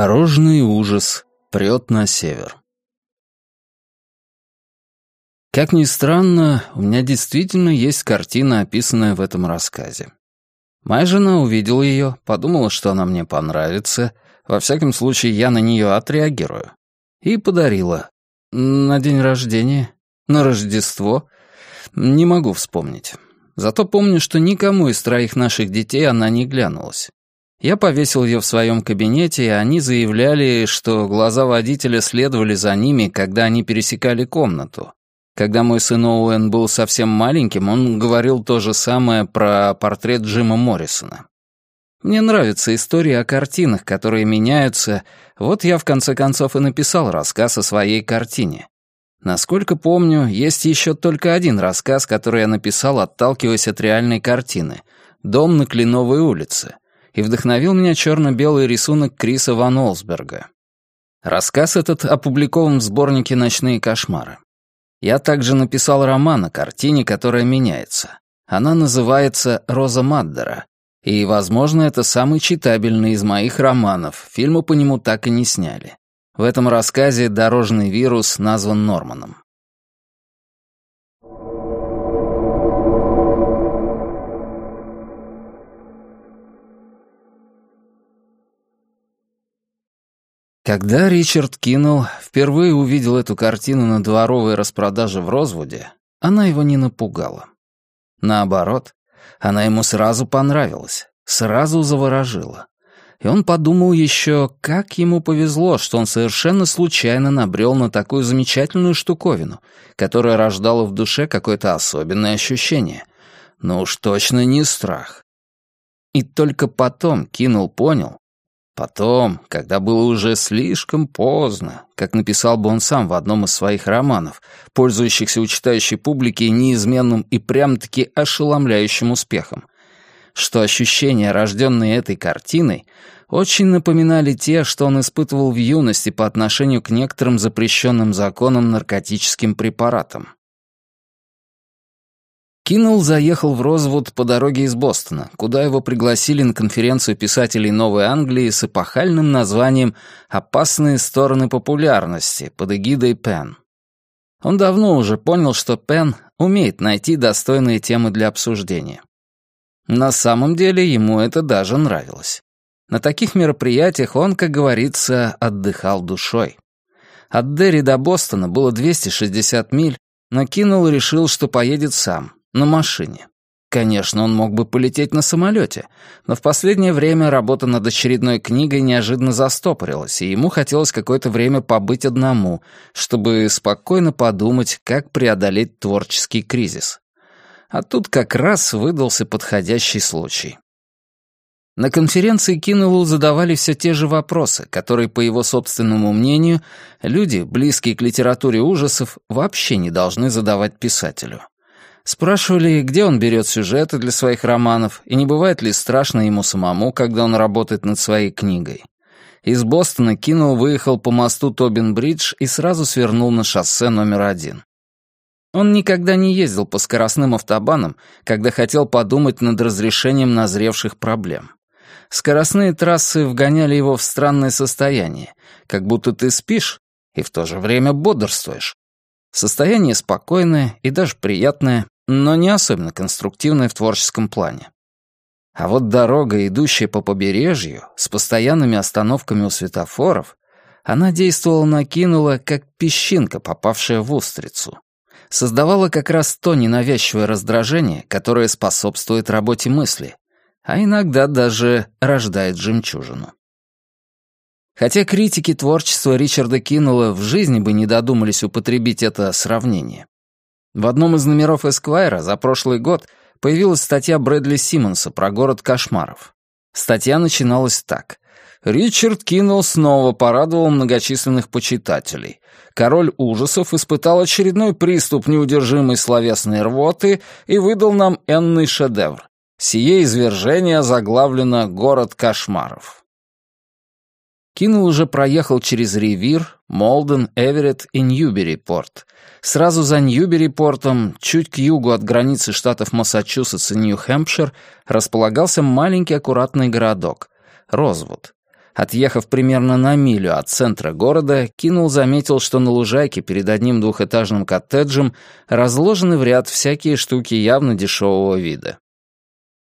Дорожный ужас прет на север. Как ни странно, у меня действительно есть картина, описанная в этом рассказе. Моя жена увидела ее, подумала, что она мне понравится, во всяком случае я на нее отреагирую, и подарила. На день рождения, на Рождество, не могу вспомнить. Зато помню, что никому из троих наших детей она не глянулась. Я повесил ее в своем кабинете, и они заявляли, что глаза водителя следовали за ними, когда они пересекали комнату. Когда мой сын Оуэн был совсем маленьким, он говорил то же самое про портрет Джима Моррисона. Мне нравятся истории о картинах, которые меняются. Вот я в конце концов и написал рассказ о своей картине. Насколько помню, есть еще только один рассказ, который я написал, отталкиваясь от реальной картины. «Дом на Кленовой улице», и вдохновил меня черно-белый рисунок Криса Ван Олсберга. Рассказ этот опубликован в сборнике «Ночные кошмары». Я также написал роман о картине, которая меняется. Она называется «Роза Маддера», и, возможно, это самый читабельный из моих романов, фильмы по нему так и не сняли. В этом рассказе дорожный вирус назван Норманом. Когда Ричард Киннелл впервые увидел эту картину на дворовой распродаже в Розвуде, она его не напугала. Наоборот, она ему сразу понравилась, сразу заворожила. И он подумал еще, как ему повезло, что он совершенно случайно набрел на такую замечательную штуковину, которая рождала в душе какое-то особенное ощущение. Но уж точно не страх. И только потом Кинул понял, Потом, когда было уже слишком поздно, как написал бы он сам в одном из своих романов, пользующихся у читающей публики неизменным и прям-таки ошеломляющим успехом, что ощущения, рожденные этой картиной, очень напоминали те, что он испытывал в юности по отношению к некоторым запрещенным законом наркотическим препаратам. Киннелл заехал в Розвуд по дороге из Бостона, куда его пригласили на конференцию писателей Новой Англии с эпохальным названием «Опасные стороны популярности» под эгидой Пен. Он давно уже понял, что Пен умеет найти достойные темы для обсуждения. На самом деле ему это даже нравилось. На таких мероприятиях он, как говорится, отдыхал душой. От Дерри до Бостона было 260 миль, но Киннелл решил, что поедет сам, на машине. Конечно, он мог бы полететь на самолете, но в последнее время работа над очередной книгой неожиданно застопорилась, и ему хотелось какое-то время побыть одному, чтобы спокойно подумать, как преодолеть творческий кризис. А тут как раз выдался подходящий случай. На конференции Киннеллу задавали все те же вопросы, которые, по его собственному мнению, люди, близкие к литературе ужасов, вообще не должны задавать писателю. Спрашивали, где он берет сюжеты для своих романов, и не бывает ли страшно ему самому, когда он работает над своей книгой. Из Бостона Кинул выехал по мосту Тобин-Бридж и сразу свернул на шоссе номер один. Он никогда не ездил по скоростным автобанам, когда хотел подумать над разрешением назревших проблем. Скоростные трассы вгоняли его в странное состояние, как будто ты спишь и в то же время бодрствуешь. Состояние спокойное и даже приятное, но не особенно конструктивная в творческом плане. А вот дорога, идущая по побережью, с постоянными остановками у светофоров, она действовала на Кинула, как песчинка, попавшая в устрицу. Создавала как раз то ненавязчивое раздражение, которое способствует работе мысли, а иногда даже рождает жемчужину. Хотя критики творчества Ричарда Кинула в жизни бы не додумались употребить это сравнение. В одном из номеров «Эсквайра» за прошлый год появилась статья Брэдли Симмонса про город кошмаров. Статья начиналась так. Ричард Киннелл снова порадовал многочисленных почитателей. Король ужасов испытал очередной приступ неудержимой словесной рвоты и выдал нам энный шедевр. Сие извержение заглавлено «Город кошмаров». Киннелл уже проехал через Ривир, Молден, Эверетт и Ньюбери-порт. Сразу за Ньюбери-портом, чуть к югу от границы штатов Массачусетс и Нью-Хэмпшир, располагался маленький аккуратный городок — Розвуд. Отъехав примерно на милю от центра города, Кинул заметил, что на лужайке перед одним двухэтажным коттеджем разложены в ряд всякие штуки явно дешевого вида.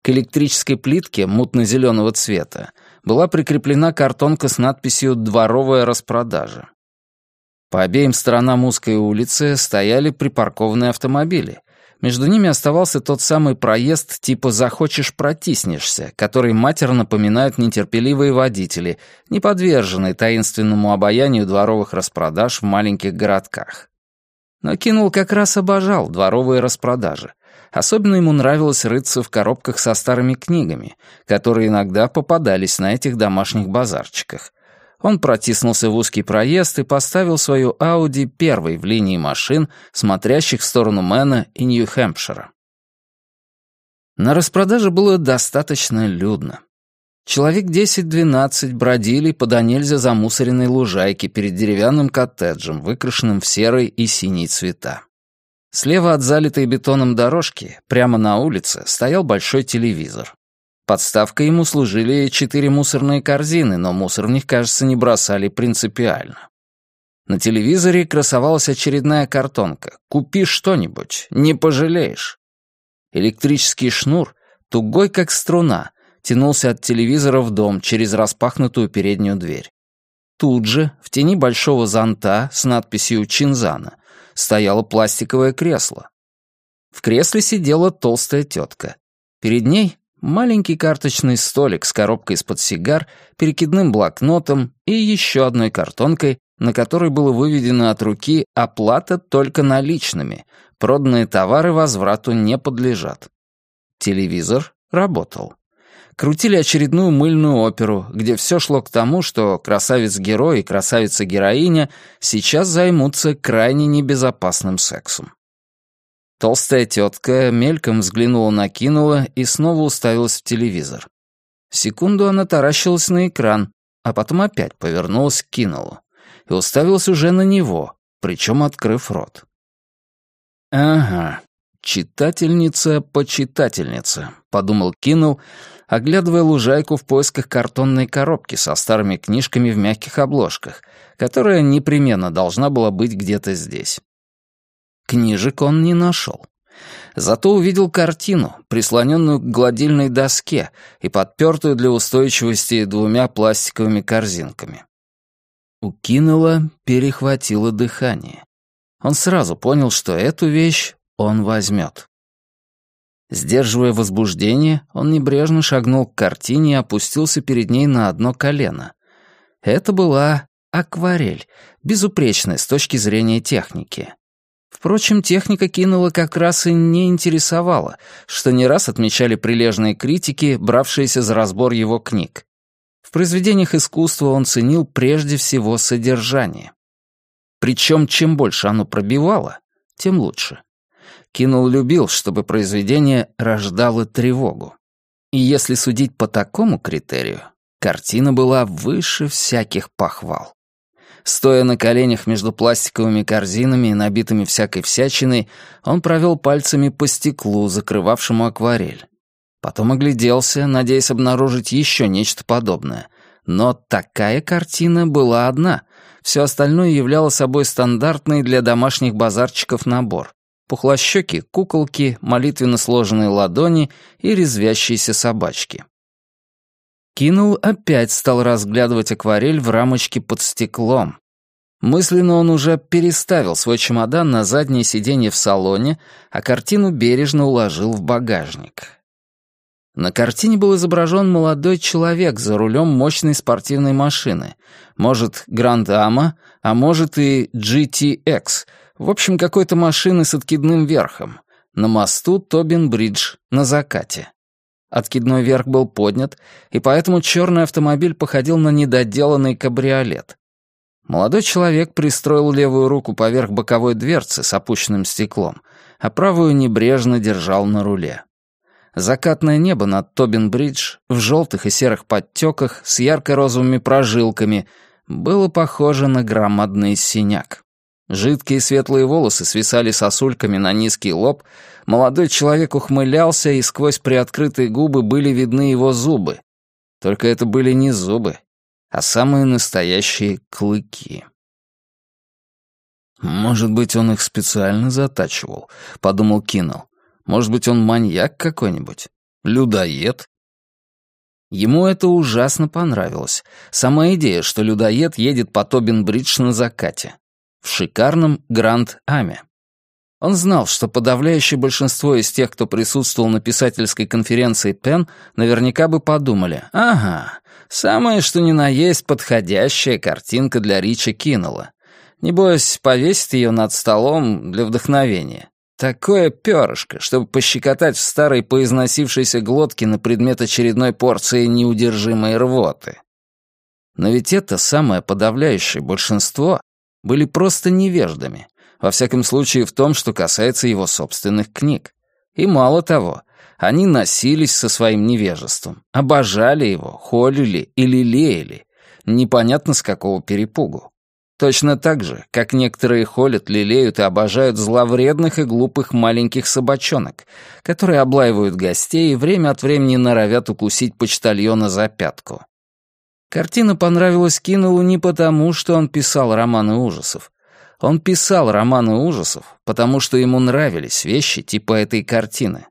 К электрической плитке мутно-зеленого цвета была прикреплена картонка с надписью «Дворовая распродажа». По обеим сторонам узкой улицы стояли припаркованные автомобили. Между ними оставался тот самый проезд типа «захочешь, протиснешься», который матерно напоминают нетерпеливые водители, не подверженные таинственному обаянию дворовых распродаж в маленьких городках. Но Кинул как раз обожал дворовые распродажи. Особенно ему нравилось рыться в коробках со старыми книгами, которые иногда попадались на этих домашних базарчиках. Он протиснулся в узкий проезд и поставил свою Ауди первой в линии машин, смотрящих в сторону Мэна и Нью-Хэмпшира. На распродаже было достаточно людно. Человек 10-12 бродили по до нельзя замусоренной лужайке перед деревянным коттеджем, выкрашенным в серый и синий цвета. Слева от залитой бетоном дорожки, прямо на улице, стоял большой телевизор. Подставкой ему служили четыре мусорные корзины, но мусор в них, кажется, не бросали принципиально. На телевизоре красовалась очередная картонка «Купи что-нибудь, не пожалеешь». Электрический шнур, тугой как струна, тянулся от телевизора в дом через распахнутую переднюю дверь. Тут же, в тени большого зонта с надписью «Чинзана», стояло пластиковое кресло. В кресле сидела толстая тетка. Перед ней маленький карточный столик с коробкой из-под сигар, перекидным блокнотом и еще одной картонкой, на которой было выведено от руки «Оплата только наличными», проданные товары возврату не подлежат. Телевизор работал. Крутили очередную мыльную оперу, где все шло к тому, что красавец-герой и красавица-героиня сейчас займутся крайне небезопасным сексом. Толстая тетка мельком взглянула на Кинула и снова уставилась в телевизор. Секунду она таращилась на экран, а потом опять повернулась к Кинулу и уставилась уже на него, причем открыв рот. «Ага, читательница-почитательница», — подумал Кинул, оглядывая лужайку в поисках картонной коробки со старыми книжками в мягких обложках, которая непременно должна была быть где-то здесь. Книжек он не нашел. Зато увидел картину, прислоненную к гладильной доске и подпертую для устойчивости двумя пластиковыми корзинками. У Киннелла перехватило дыхание. Он сразу понял, что эту вещь он возьмет. Сдерживая возбуждение, он небрежно шагнул к картине и опустился перед ней на одно колено. Это была акварель, безупречная с точки зрения техники. Впрочем, техника кинула как раз и не интересовала, что не раз отмечали прилежные критики, бравшиеся за разбор его книг. В произведениях искусства он ценил прежде всего содержание. Причем, чем больше оно пробивало, тем лучше. Кинул любил, чтобы произведение рождало тревогу. И если судить по такому критерию, картина была выше всяких похвал. Стоя на коленях между пластиковыми корзинами, набитыми всякой всячиной, он провел пальцами по стеклу, закрывавшему акварель. Потом огляделся, надеясь обнаружить еще нечто подобное. Но такая картина была одна. Все остальное являло собой стандартный для домашних базарчиков набор. Пухлощеки, куколки, молитвенно сложенные ладони и резвящиеся собачки. Кинул опять стал разглядывать акварель в рамочке под стеклом. Мысленно он уже переставил свой чемодан на заднее сиденье в салоне, а картину бережно уложил в багажник. На картине был изображен молодой человек за рулем мощной спортивной машины. Может, Гранд Ама, а может и GTX. В общем, какой-то машины с откидным верхом. На мосту Тобин-Бридж на закате. Откидной верх был поднят, и поэтому черный автомобиль походил на недоделанный кабриолет. Молодой человек пристроил левую руку поверх боковой дверцы с опущенным стеклом, а правую небрежно держал на руле. Закатное небо над Тобин-Бридж в желтых и серых подтеках с ярко-розовыми прожилками было похоже на громадный синяк. Жидкие светлые волосы свисали сосульками на низкий лоб, молодой человек ухмылялся, и сквозь приоткрытые губы были видны его зубы. Только это были не зубы, а самые настоящие клыки. «Может быть, он их специально затачивал», — подумал Киннелл. «Может быть, он маньяк какой-нибудь? Людоед?» Ему это ужасно понравилось. Сама идея, что людоед едет по Тобин-Бридж на закате. В шикарном Гранд-Аме. Он знал, что подавляющее большинство из тех, кто присутствовал на писательской конференции Пен, наверняка бы подумали, «Ага, самое что ни на есть подходящая картинка для Рича Киннелла. Небось, повесит ее над столом для вдохновения. Такое перышко, чтобы пощекотать в старой поизносившейся глотке на предмет очередной порции неудержимой рвоты. Но ведь это самое подавляющее большинство были просто невеждами, во всяком случае в том, что касается его собственных книг. И мало того, они носились со своим невежеством, обожали его, холили и лелеяли, непонятно с какого перепугу. Точно так же, как некоторые холят, лелеют и обожают зловредных и глупых маленьких собачонок, которые облаивают гостей и время от времени норовят укусить почтальона за пятку. Картина понравилась Кинулу не потому, что он писал романы ужасов. Он писал романы ужасов, потому что ему нравились вещи типа этой картины.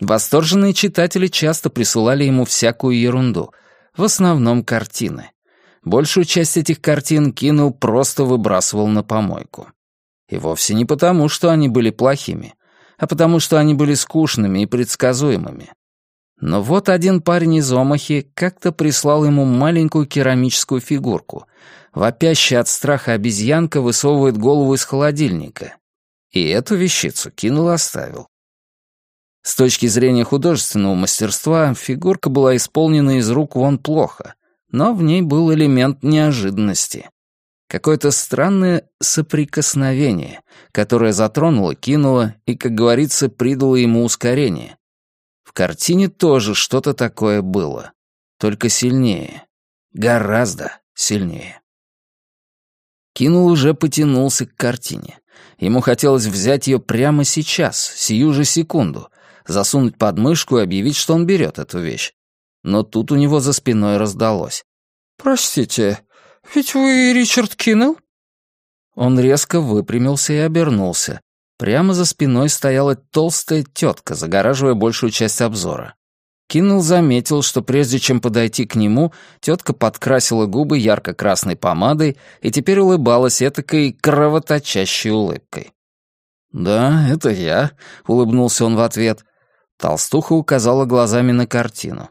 Восторженные читатели часто присылали ему всякую ерунду, в основном картины. Большую часть этих картин Кинул просто выбрасывал на помойку. И вовсе не потому, что они были плохими, а потому, что они были скучными и предсказуемыми. Но вот один парень из Омахи как-то прислал ему маленькую керамическую фигурку. Вопящая от страха обезьянка высовывает голову из холодильника. И эту вещицу кинул оставил. С точки зрения художественного мастерства, фигурка была исполнена из рук вон плохо — но в ней был элемент неожиданности. Какое-то странное соприкосновение, которое затронуло, кинуло и, как говорится, придало ему ускорение. Картине тоже что-то такое было, только сильнее, гораздо сильнее. Кинул уже потянулся к картине. Ему хотелось взять ее прямо сейчас, сию же секунду, засунуть под мышку и объявить, что он берет эту вещь но тут у него за спиной раздалось. «Простите, ведь вы Ричард Киннелл?» Он резко выпрямился и обернулся. Прямо за спиной стояла толстая тетка, загораживая большую часть обзора. Киннелл заметил, что прежде чем подойти к нему, тетка подкрасила губы ярко-красной помадой и теперь улыбалась этакой кровоточащей улыбкой. «Да, это я», — улыбнулся он в ответ. Толстуха указала глазами на картину.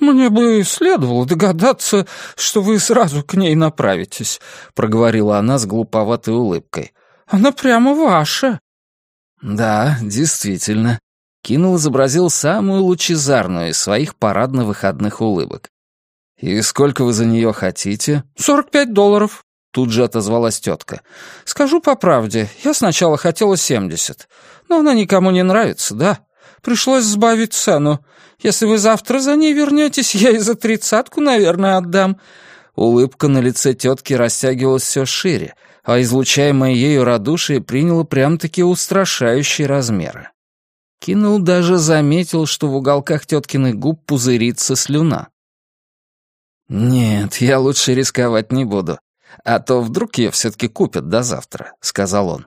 «Мне бы следовало догадаться, что вы сразу к ней направитесь», — проговорила она с глуповатой улыбкой. «Она прямо ваша». «Да, действительно». Кинул изобразил самую лучезарную из своих парадно-выходных улыбок. «И сколько вы за нее хотите?» «Сорок пять долларов», — тут же отозвалась тетка. «Скажу по правде, я сначала хотела семьдесят, но она никому не нравится, да? Пришлось сбавить цену. Если вы завтра за ней вернетесь, я и за тридцатку, наверное, отдам». Улыбка на лице тетки растягивалась все шире, а излучаемое ею радушие приняло прям-таки устрашающие размеры. Кинул даже заметил, что в уголках теткиных губ пузырится слюна. «Нет, я лучше рисковать не буду, а то вдруг ее все-таки купят до завтра», — сказал он.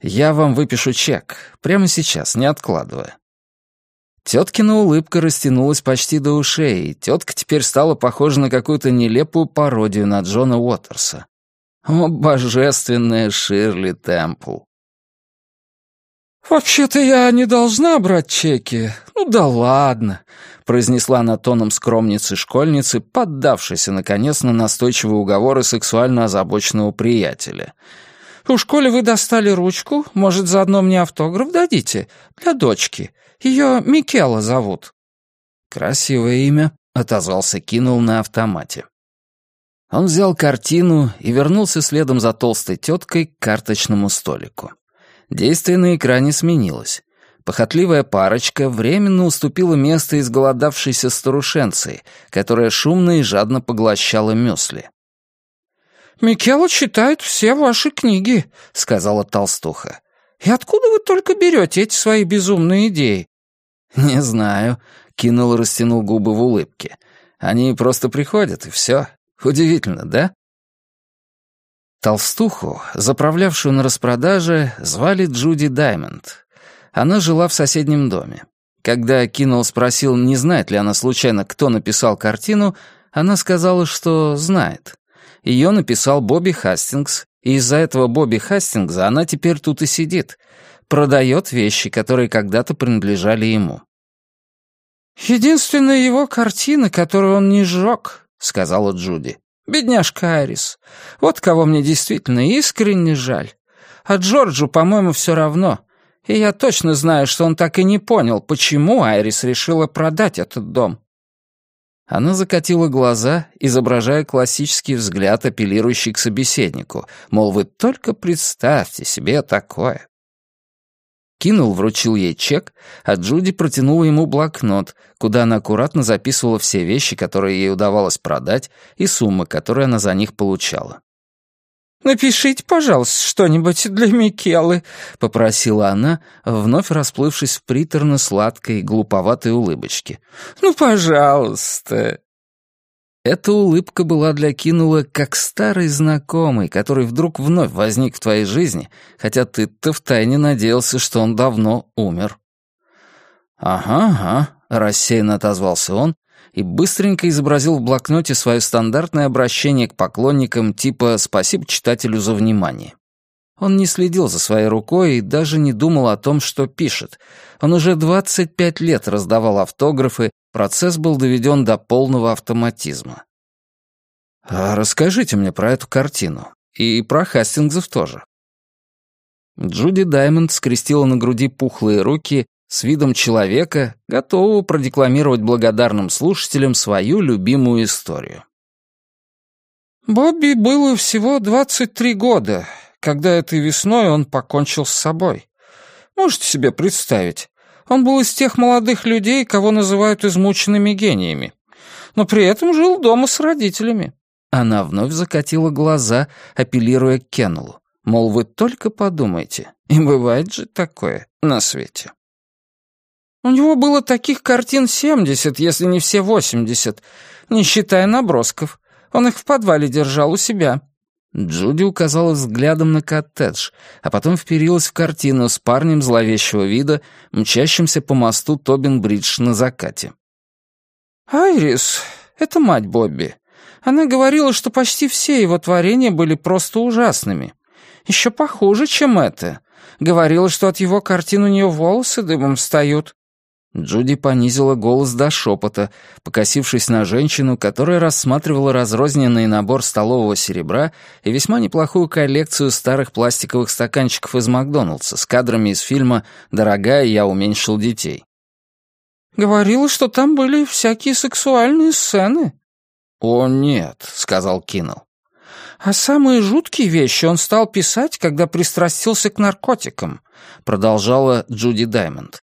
«Я вам выпишу чек, прямо сейчас, не откладывая. Теткина улыбка растянулась почти до ушей, и тетка теперь стала похожа на какую-то нелепую пародию на Джона Уотерса. О, божественная Ширли Темпл. «Вообще-то я не должна брать чеки. Ну да ладно», — произнесла она тоном скромницы-школьницы, поддавшейся, наконец, на настойчивые уговоры сексуально озабоченного приятеля. «У школе вы достали ручку, может, заодно мне автограф дадите? Для дочки. Ее Микела зовут». «Красивое имя», — отозвался Кинул на автомате. Он взял картину и вернулся следом за толстой теткой к карточному столику. Действие на экране сменилось. Похотливая парочка временно уступила место изголодавшейся старушенции, которая шумно и жадно поглощала мюсли. «Микела читает все ваши книги», — сказала толстуха. «И откуда вы только берете эти свои безумные идеи? «Не знаю», — кинул и растянул губы в улыбке. Они просто приходят, и все. Удивительно, да? Толстуху, заправлявшую на распродаже, звали Джуди Даймонд. Она жила в соседнем доме. Когда Киннелл спросил, не знает ли она случайно, кто написал картину, она сказала, что знает. Ее написал Бобби Хастингс, и из-за этого Бобби Хастингса она теперь тут и сидит. Продает вещи, которые когда-то принадлежали ему. «Единственная его картина, которую он не сжег», — сказала Джуди. «Бедняжка Айрис. Вот кого мне действительно искренне жаль. А Джорджу, по-моему, все равно. И я точно знаю, что он так и не понял, почему Айрис решила продать этот дом». Она закатила глаза, изображая классический взгляд, апеллирующий к собеседнику, мол, вы только представьте себе такое. Кинул вручил ей чек, а Джуди протянула ему блокнот, куда она аккуратно записывала все вещи, которые ей удавалось продать, и суммы, которые она за них получала. «Напишите, пожалуйста, что-нибудь для Микелы», — попросила она, вновь расплывшись в приторно-сладкой, глуповатой улыбочке. «Ну, пожалуйста». Эта улыбка была для Кинула как старый знакомый, который вдруг вновь возник в твоей жизни, хотя ты-то втайне надеялся, что он давно умер. «Ага, ага», — рассеянно отозвался он и быстренько изобразил в блокноте свое стандартное обращение к поклонникам типа «спасибо читателю за внимание». Он не следил за своей рукой и даже не думал о том, что пишет. Он уже 25 лет раздавал автографы, процесс был доведен до полного автоматизма. «А расскажите мне про эту картину. И про Хастингзов тоже». Джуди Даймонд скрестила на груди пухлые руки с видом человека, готового продекламировать благодарным слушателям свою любимую историю. «Бобби было всего 23 года, когда этой весной он покончил с собой. Можете себе представить, он был из тех молодых людей, кого называют измученными гениями, но при этом жил дома с родителями». Она вновь закатила глаза, апеллируя к Кеннеллу. Мол, вы только подумайте, и бывает же такое на свете. У него было таких картин семьдесят, если не все восемьдесят, не считая набросков. Он их в подвале держал у себя». Джуди указала взглядом на коттедж, а потом вперилась в картину с парнем зловещего вида, мчащимся по мосту Тобин-Бридж на закате. «Айрис, это мать Бобби. Она говорила, что почти все его творения были просто ужасными. Еще похуже, чем это. Говорила, что от его картин у нее волосы дымом встают. Джуди понизила голос до шепота, покосившись на женщину, которая рассматривала разрозненный набор столового серебра и весьма неплохую коллекцию старых пластиковых стаканчиков из Макдоналдса с кадрами из фильма «Дорогая, я уменьшил детей». «Говорила, что там были всякие сексуальные сцены». «О, нет», — сказал Киннелл. «А самые жуткие вещи он стал писать, когда пристрастился к наркотикам», — продолжала Джуди Даймонд.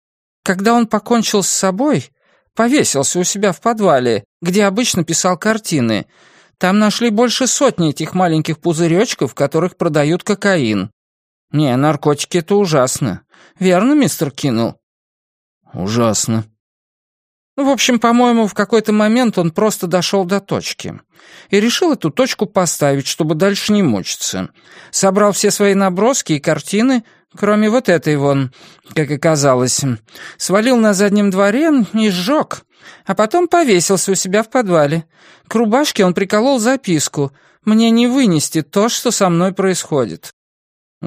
Когда он покончил с собой, повесился у себя в подвале, где обычно писал картины. Там нашли больше сотни этих маленьких пузыречков, в которых продают кокаин. Не, наркотики — это ужасно. Верно, мистер Киннелл? Ужасно. В общем, по-моему, в какой-то момент он просто дошел до точки. И решил эту точку поставить, чтобы дальше не мучиться. Собрал все свои наброски и картины — Кроме вот этой вон, как оказалось. Свалил на заднем дворе и сжег, а потом повесился у себя в подвале. К рубашке он приколол записку «Мне не вынести то, что со мной происходит».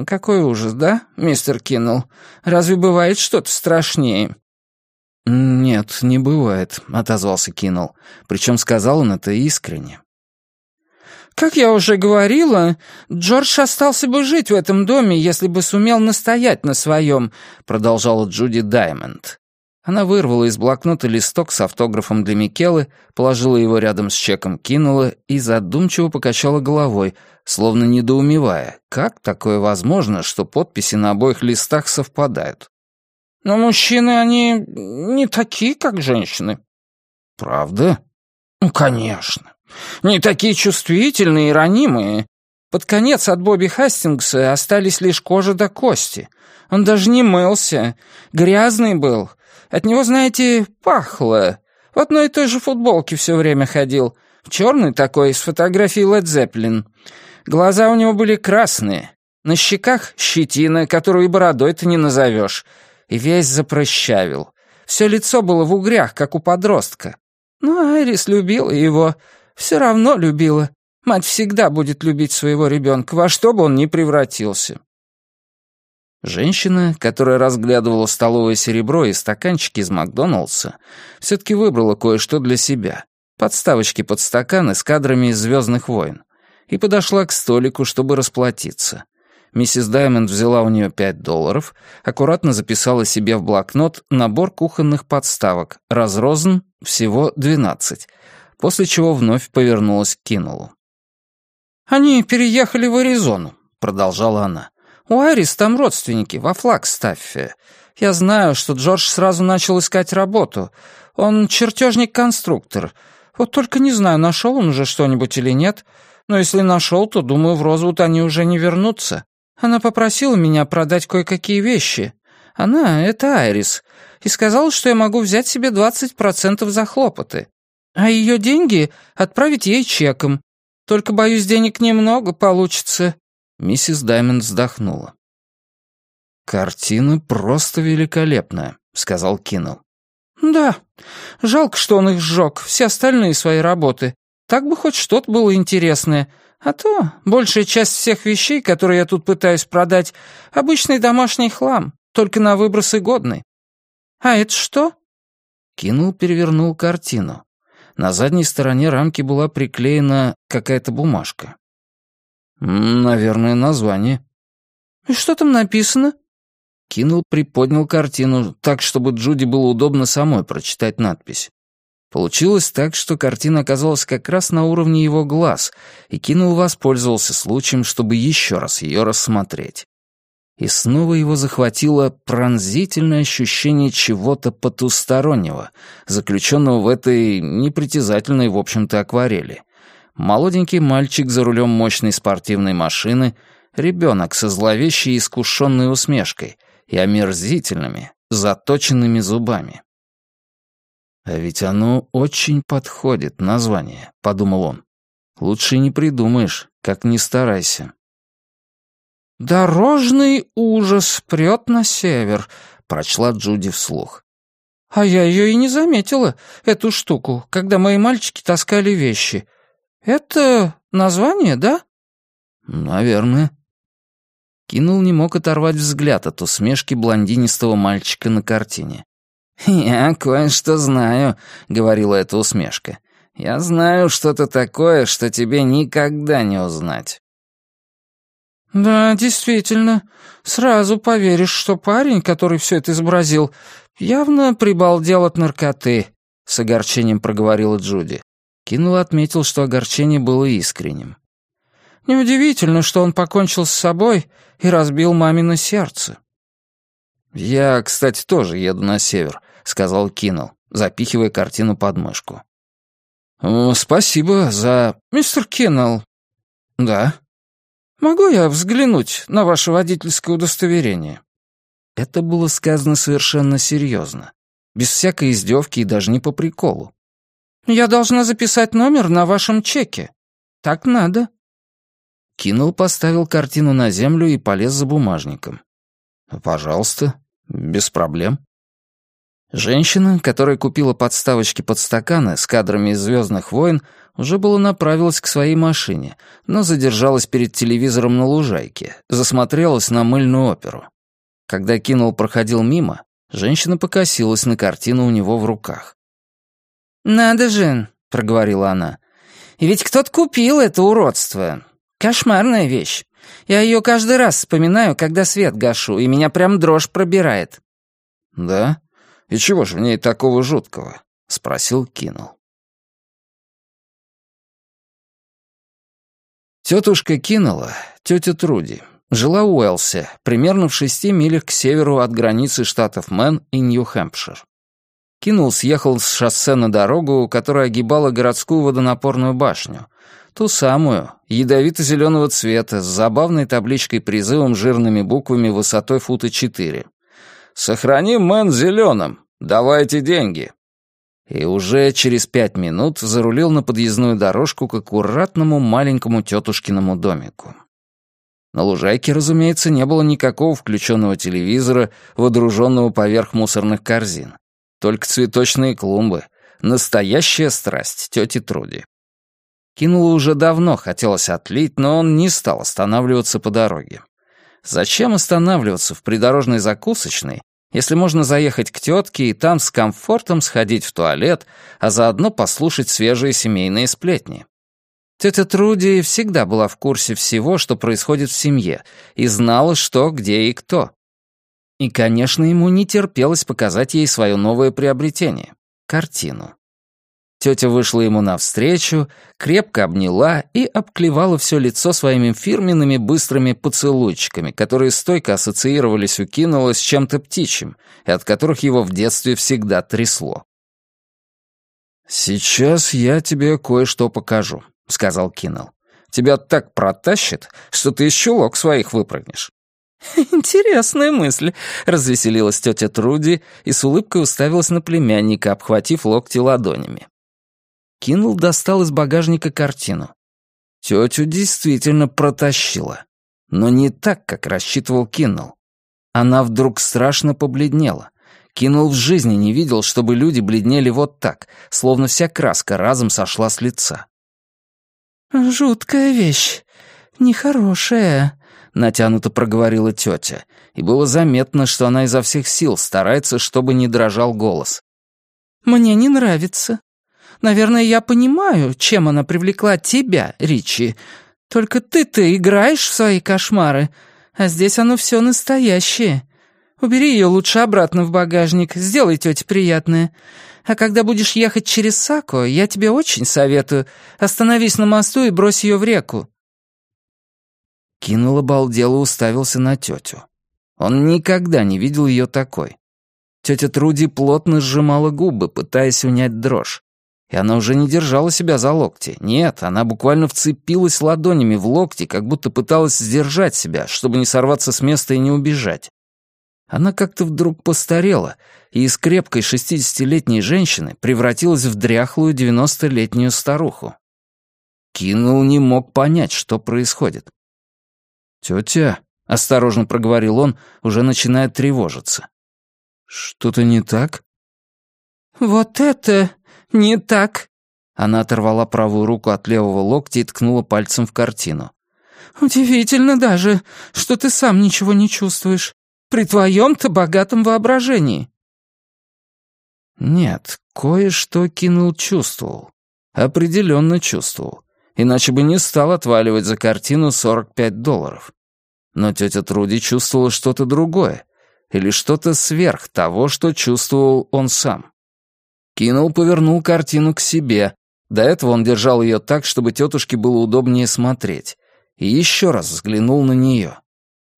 Какой ужас, да, мистер Киннелл? Разве бывает что-то страшнее? «Нет, не бывает», — отозвался Киннелл. Причем сказал он это искренне. Как я уже говорила, Джордж остался бы жить в этом доме, если бы сумел настоять на своем», — продолжала Джуди Даймонд. Она вырвала из блокнота листок с автографом для Микелы, положила его рядом с чеком, кинула и задумчиво покачала головой, словно недоумевая, как такое возможно, что подписи на обоих листах совпадают. «Но мужчины, они не такие, как женщины». «Правда?» «Ну, конечно. Не такие чувствительные и ранимые. Под конец от Бобби Хастингса остались лишь кожа до кости. Он даже не мылся. Грязный был. От него, знаете, пахло. В одной и той же футболке все время ходил. Черный такой, с фотографией Лед Зеппелин. Глаза у него были красные. На щеках щетина, которую и бородой-то не назовешь. И весь запрощавил. Все лицо было в угрях, как у подростка. Но Айрис любила его. Все равно любила. Мать всегда будет любить своего ребенка, во что бы он ни превратился. Женщина, которая разглядывала столовое серебро и стаканчики из Макдоналдса, все-таки выбрала кое-что для себя. Подставочки под стаканы с кадрами из «Звездных войн». И подошла к столику, чтобы расплатиться. Миссис Даймонд взяла у нее пять долларов, аккуратно записала себе в блокнот набор кухонных подставок, разрозан всего двенадцать, после чего вновь повернулась к Кинулу. «Они переехали в Аризону», — продолжала она. У Айрис там родственники, во Флагстаффе. Я знаю, что Джордж сразу начал искать работу. Он чертежник-конструктор. Вот только не знаю, нашел он уже что-нибудь или нет. Но если нашел, то, думаю, в Розвуд они уже не вернутся. Она попросила меня продать кое-какие вещи. Она — это Айрис. И сказала, что я могу взять себе 20% за хлопоты. А ее деньги отправить ей чеком. Только, боюсь, денег немного получится. Миссис Даймонд вздохнула. «Картина просто великолепная», — сказал Киннелл. «Да. Жалко, что он их сжег, все остальные свои работы. Так бы хоть что-то было интересное. А то большая часть всех вещей, которые я тут пытаюсь продать, обычный домашний хлам, только на выбросы годный. А это что?» Кинул перевернул картину. На задней стороне рамки была приклеена какая-то бумажка. «Наверное, название». «И что там написано?» Кинул приподнял картину так, чтобы Джуди было удобно самой прочитать надпись. Получилось так, что картина оказалась как раз на уровне его глаз, и Кинул воспользовался случаем, чтобы еще раз ее рассмотреть. И снова его захватило пронзительное ощущение чего-то потустороннего, заключенного в этой непритязательной, в общем-то, акварели — молоденький мальчик за рулем мощной спортивной машины, ребенок со зловещей искушенной усмешкой и омерзительными, заточенными зубами. «А ведь оно очень подходит, название», — подумал он. «Лучше не придумаешь, как ни старайся». «Дорожный ужас прет на север», — прочла Джуди вслух. «А я ее и не заметила, эту штуку, когда мои мальчики таскали вещи. «Это название, да?» «Наверное». Кинул не мог оторвать взгляд от усмешки блондинистого мальчика на картине. «Я кое-что знаю», — говорила эта усмешка. «Я знаю что-то такое, что тебе никогда не узнать». «Да, действительно. Сразу поверишь, что парень, который все это изобразил, явно прибалдел от наркоты», — с огорчением проговорила Джуди. Кинул отметил, что огорчение было искренним. «Неудивительно, что он покончил с собой и разбил мамино сердце». «Я, кстати, тоже еду на север», — сказал Киннелл, запихивая картину под мышку. «Спасибо за...» «Мистер Киннелл». «Да». «Могу я взглянуть на ваше водительское удостоверение?» Это было сказано совершенно серьезно, без всякой издевки и даже не по приколу. Я должна записать номер на вашем чеке. Так надо». Кинул, поставил картину на землю и полез за бумажником. «Пожалуйста, без проблем». Женщина, которая купила подставочки под стаканы с кадрами из «Звездных войн», уже было направилась к своей машине, но задержалась перед телевизором на лужайке, засмотрелась на мыльную оперу. Когда Кинул проходил мимо, женщина покосилась на картину у него в руках. «Надо же», — проговорила она. «И ведь кто-то купил это уродство. Кошмарная вещь. Я ее каждый раз вспоминаю, когда свет гашу, и меня прям дрожь пробирает». «Да? И чего же в ней такого жуткого?» — спросил Кинул. Тетушка Кинула, тетя Труди, жила у Уэлсе, примерно в шести милях к северу от границы штатов Мэн и Нью-Хэмпшир. Кинул съехал с шоссе на дорогу, которая огибала городскую водонапорную башню. Ту самую, ядовито-зеленого цвета, с забавной табличкой-призывом жирными буквами высотой фута четыре. «Сохрани мэн зеленым! Давайте деньги!» И уже через пять минут зарулил на подъездную дорожку к аккуратному маленькому тетушкиному домику. На лужайке, разумеется, не было никакого включенного телевизора, водруженного поверх мусорных корзин. Только цветочные клумбы. Настоящая страсть тети Труди. Кинула уже давно хотелось отлить, но он не стал останавливаться по дороге. Зачем останавливаться в придорожной закусочной, если можно заехать к тетке и там с комфортом сходить в туалет, а заодно послушать свежие семейные сплетни? Тетя Труди всегда была в курсе всего, что происходит в семье, и знала, что, где и кто. И, конечно, ему не терпелось показать ей свое новое приобретение — картину. Тетя вышла ему навстречу, крепко обняла и обклевала все лицо своими фирменными быстрыми поцелуйчиками, которые стойко ассоциировались у Киннелла с чем-то птичьим, и от которых его в детстве всегда трясло. «Сейчас я тебе кое-что покажу», — сказал Киннелл. «Тебя так протащит, что ты из чулок своих выпрыгнешь». «Интересная мысль», — развеселилась тетя Труди и с улыбкой уставилась на племянника, обхватив локти ладонями. Кинул достал из багажника картину. Тетю действительно протащила. Но не так, как рассчитывал Киннелл. Она вдруг страшно побледнела. Кинул в жизни не видел, чтобы люди бледнели вот так, словно вся краска разом сошла с лица. «Жуткая вещь. Нехорошая», — натянуто проговорила тетя, и было заметно, что она изо всех сил старается, чтобы не дрожал голос. «Мне не нравится. Наверное, я понимаю, чем она привлекла тебя, Ричи. Только ты-то играешь в свои кошмары, а здесь оно все настоящее. Убери ее лучше обратно в багажник, сделай тете приятное. А когда будешь ехать через Сако, я тебе очень советую, остановись на мосту и брось ее в реку». Кинул обалдело уставился на тетю. Он никогда не видел ее такой. Тетя Труди плотно сжимала губы, пытаясь унять дрожь. И она уже не держала себя за локти. Нет, она буквально вцепилась ладонями в локти, как будто пыталась сдержать себя, чтобы не сорваться с места и не убежать. Она как-то вдруг постарела, и из крепкой шестидесятилетней женщины превратилась в дряхлую девяностолетнюю старуху. Кинул не мог понять, что происходит. «Тетя», — осторожно проговорил он, уже начиная тревожиться. «Что-то не так?» «Вот это не так!» Она оторвала правую руку от левого локтя и ткнула пальцем в картину. «Удивительно даже, что ты сам ничего не чувствуешь. При твоем-то богатом воображении». Нет, кое-что кинул чувствовал. Определенно чувствовал. Иначе бы не стал отваливать за картину 45 долларов. Но тетя Труди чувствовала что-то другое. Или что-то сверх того, что чувствовал он сам. Кинул повернул картину к себе. До этого он держал ее так, чтобы тетушке было удобнее смотреть. И еще раз взглянул на нее.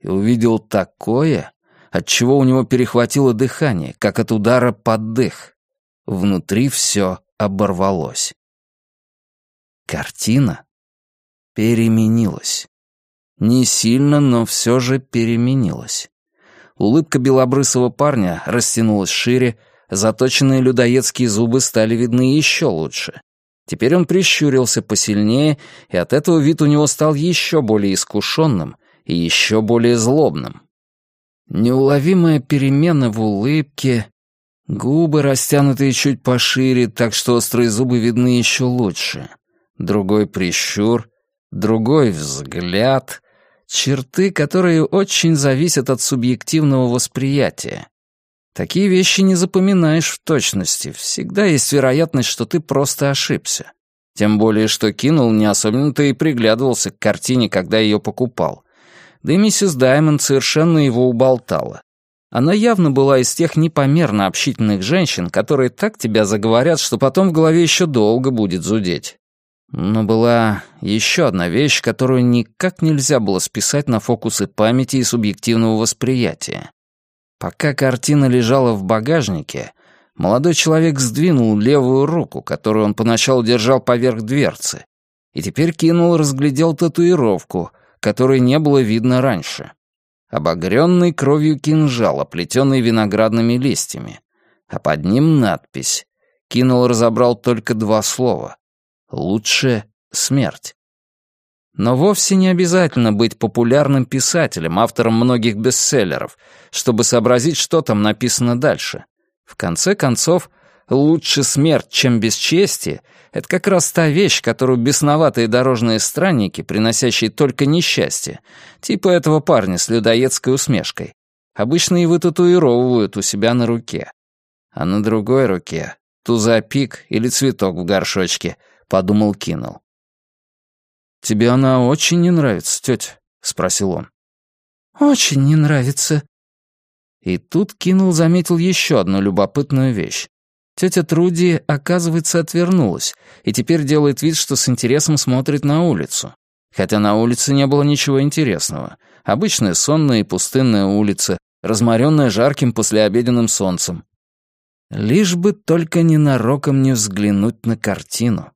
И увидел такое, от чего у него перехватило дыхание, как от удара под дых. Внутри все оборвалось. Картина переменилась. Не сильно, но все же переменилась. Улыбка белобрысого парня растянулась шире, заточенные людоедские зубы стали видны еще лучше. Теперь он прищурился посильнее, и от этого вид у него стал еще более искушенным и еще более злобным. Неуловимая перемена в улыбке, губы растянутые чуть пошире, так что острые зубы видны еще лучше. Другой прищур, другой взгляд, черты, которые очень зависят от субъективного восприятия. Такие вещи не запоминаешь в точности. Всегда есть вероятность, что ты просто ошибся. Тем более, что Кинул не особенно-то и приглядывался к картине, когда ее покупал. Да и миссис Даймонд совершенно его уболтала. Она явно была из тех непомерно общительных женщин, которые так тебя заговорят, что потом в голове еще долго будет зудеть. Но была еще одна вещь, которую никак нельзя было списать на фокусы памяти и субъективного восприятия. Пока картина лежала в багажнике, молодой человек сдвинул левую руку, которую он поначалу держал поверх дверцы, и теперь кинул разглядел татуировку, которой не было видно раньше. Обогренный кровью кинжал, оплетенный виноградными листьями, а под ним надпись Кинул разобрал только два слова. «Лучше смерть». Но вовсе не обязательно быть популярным писателем, автором многих бестселлеров, чтобы сообразить, что там написано дальше. В конце концов, лучше смерть, чем бесчестие — это как раз та вещь, которую бесноватые дорожные странники, приносящие только несчастье, типа этого парня с людоедской усмешкой, обычно и вытатуировывают у себя на руке. А на другой руке — тузопик или цветок в горшочке, — подумал Кинул. «Тебе она очень не нравится, тетя?» — спросил он. «Очень не нравится». И тут Кинул заметил еще одну любопытную вещь. Тетя Труди, оказывается, отвернулась и теперь делает вид, что с интересом смотрит на улицу. Хотя на улице не было ничего интересного. Обычная сонная и пустынная улица, разморенная жарким послеобеденным солнцем. Лишь бы только ненароком не взглянуть на картину.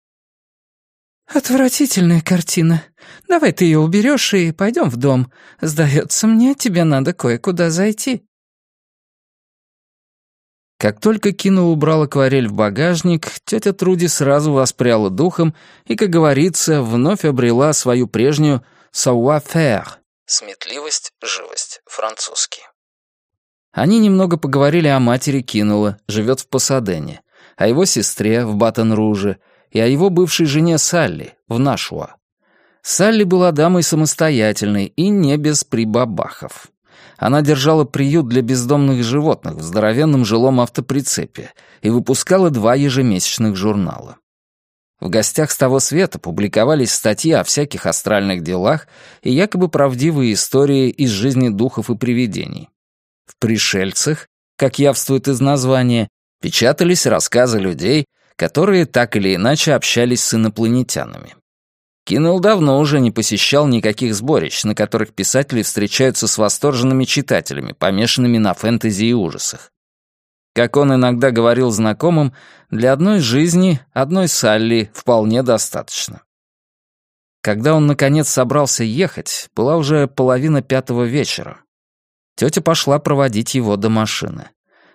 «Отвратительная картина. Давай ты ее уберешь и пойдем в дом. Сдается мне, тебе надо кое-куда зайти». Как только Кино убрал акварель в багажник, тетя Труди сразу воспряла духом и, как говорится, вновь обрела свою прежнюю savoir-faire. Сметливость, живость, французский. Они немного поговорили о матери Кинула, живет в Пасадене, о его сестре в Батон-Руже — и о его бывшей жене Салли в Нашуа. Салли была дамой самостоятельной и не без прибабахов. Она держала приют для бездомных животных в здоровенном жилом автоприцепе и выпускала два ежемесячных журнала. В гостях с того света публиковались статьи о всяких астральных делах и якобы правдивые истории из жизни духов и привидений. В «Пришельцах», как явствует из названия, печатались рассказы людей, которые так или иначе общались с инопланетянами. Киннелл давно уже не посещал никаких сборищ, на которых писатели встречаются с восторженными читателями, помешанными на фэнтези и ужасах. Как он иногда говорил знакомым, для одной жизни, одной Салли вполне достаточно. Когда он, наконец, собрался ехать, была уже половина пятого вечера. Тетя пошла проводить его до машины.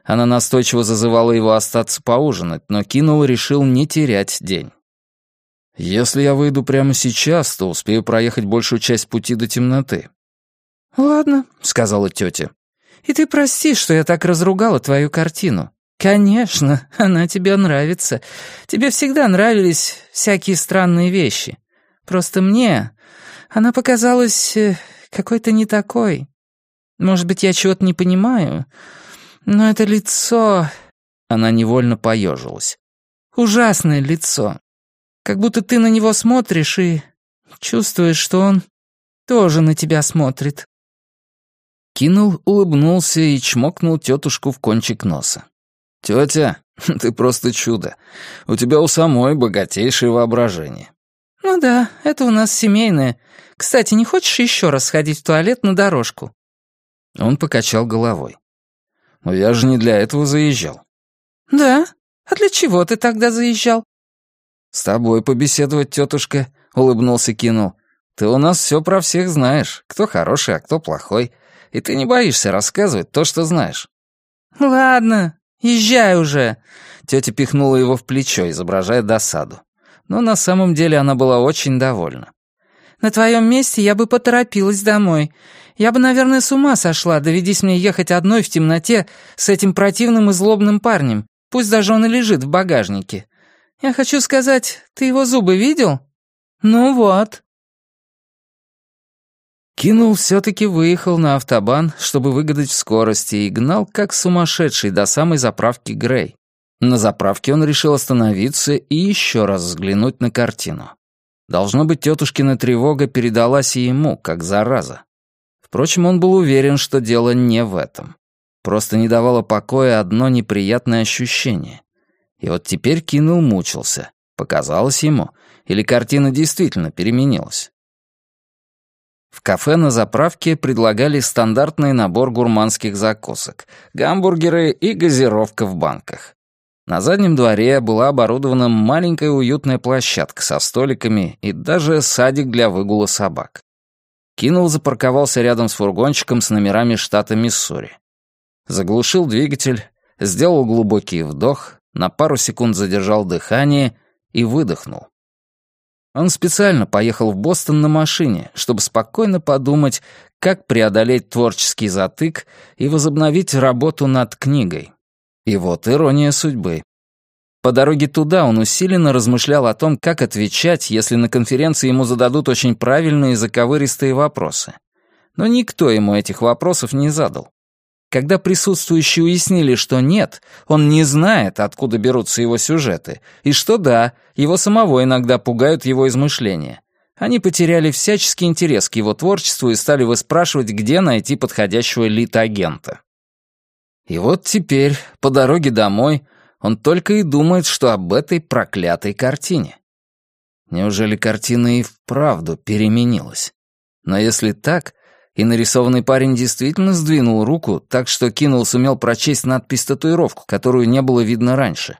Она настойчиво зазывала его остаться поужинать, но Кинул решил не терять день. «Если я выйду прямо сейчас, то успею проехать большую часть пути до темноты». «Ладно», — сказала тетя. «И ты прости, что я так разругала твою картину. Конечно, она тебе нравится. Тебе всегда нравились всякие странные вещи. Просто мне она показалась э, какой-то не такой. Может быть, я чего-то не понимаю, но это лицо...» Она невольно поежилась. «Ужасное лицо. Как будто ты на него смотришь и чувствуешь, что он тоже на тебя смотрит». Кинул, улыбнулся и чмокнул тетушку в кончик носа. «Тетя, ты просто чудо. У тебя у самой богатейшее воображение». «Ну да, это у нас семейное. Кстати, не хочешь еще раз сходить в туалет на дорожку?» Он покачал головой. Но я же не для этого заезжал. Да? А для чего ты тогда заезжал? С тобой побеседовать, тетушка, улыбнулся Кинул. Ты у нас все про всех знаешь, кто хороший, а кто плохой. И ты не боишься рассказывать то, что знаешь. Ладно, езжай уже. Тетя пихнула его в плечо, изображая досаду. Но на самом деле она была очень довольна. На твоем месте я бы поторопилась домой. Я бы, наверное, с ума сошла, доведись мне ехать одной в темноте с этим противным и злобным парнем, пусть даже он и лежит в багажнике. Я хочу сказать, ты его зубы видел? Ну вот». Кинул все-таки выехал на автобан, чтобы выгадать в скорости, и гнал как сумасшедший до самой заправки Грей. На заправке он решил остановиться и еще раз взглянуть на картину. Должно быть, тетушкина тревога передалась и ему, как зараза. Впрочем, он был уверен, что дело не в этом. Просто не давало покоя одно неприятное ощущение. И вот теперь Кинул мучился. Показалось ему, или картина действительно переменилась. В кафе на заправке предлагали стандартный набор гурманских закусок, гамбургеры и газировка в банках. На заднем дворе была оборудована маленькая уютная площадка со столиками и даже садик для выгула собак. Кинул запарковался рядом с фургончиком с номерами штата Миссури. Заглушил двигатель, сделал глубокий вдох, на пару секунд задержал дыхание и выдохнул. Он специально поехал в Бостон на машине, чтобы спокойно подумать, как преодолеть творческий затык и возобновить работу над книгой. И вот ирония судьбы. По дороге туда он усиленно размышлял о том, как отвечать, если на конференции ему зададут очень правильные и заковыристые вопросы. Но никто ему этих вопросов не задал. Когда присутствующие уяснили, что нет, он не знает, откуда берутся его сюжеты, и что да, его самого иногда пугают его измышления. Они потеряли всяческий интерес к его творчеству и стали выспрашивать, где найти подходящего лид-агента. И вот теперь, по дороге домой, он только и думает, что об этой проклятой картине. Неужели картина и вправду переменилась? Но если так, и нарисованный парень действительно сдвинул руку, так что Кинул сумел прочесть надпись-татуировку, которую не было видно раньше.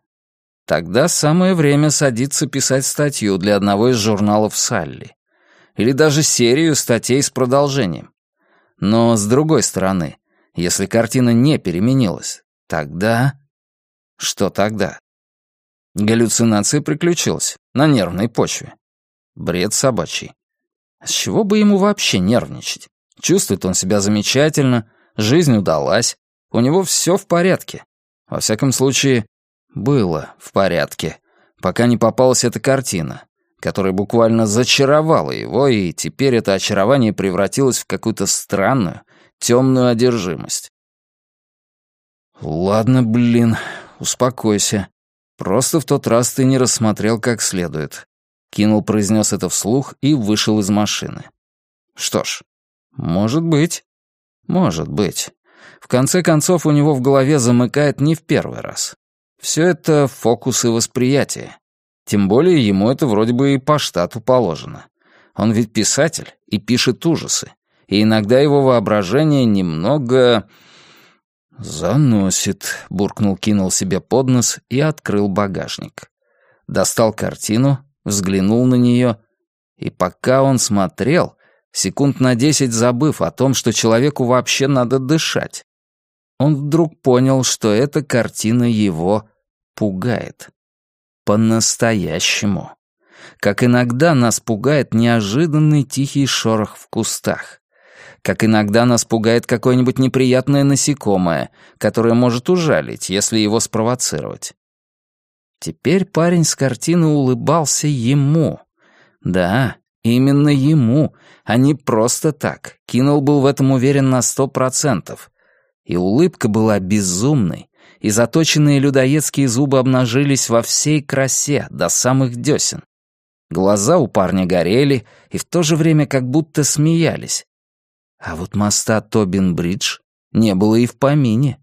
Тогда самое время садиться писать статью для одного из журналов Салли. Или даже серию статей с продолжением. Но с другой стороны, если картина не переменилась, тогда... Что тогда? Галлюцинация приключилась на нервной почве. Бред собачий. С чего бы ему вообще нервничать? Чувствует он себя замечательно, жизнь удалась, у него все в порядке. Во всяком случае, было в порядке, пока не попалась эта картина, которая буквально зачаровала его, и теперь это очарование превратилось в какую-то странную, темную одержимость. «Ладно, блин, успокойся. Просто в тот раз ты не рассмотрел как следует». Кинул произнес это вслух и вышел из машины. Что ж, может быть. Может быть. В конце концов, у него в голове замыкает не в первый раз. Все это фокусы восприятия. Тем более ему это вроде бы и по штату положено. Он ведь писатель и пишет ужасы. И иногда его воображение немного... «Заносит», — буркнул, кинул себе под нос и открыл багажник. Достал картину, взглянул на нее, и пока он смотрел, секунд на десять забыв о том, что человеку вообще надо дышать. Он вдруг понял, что эта картина его пугает. По-настоящему. Как иногда нас пугает неожиданный тихий шорох в кустах. Как иногда нас пугает какое-нибудь неприятное насекомое, которое может ужалить, если его спровоцировать. Теперь парень с картины улыбался ему. Да, Именно ему, а не просто так. Кинул был в этом уверен на сто процентов. И улыбка была безумной, и заточенные людоедские зубы обнажились во всей красе, до самых десен. Глаза у парня горели и в то же время как будто смеялись. А вот моста Тобин-Бридж не было и в помине.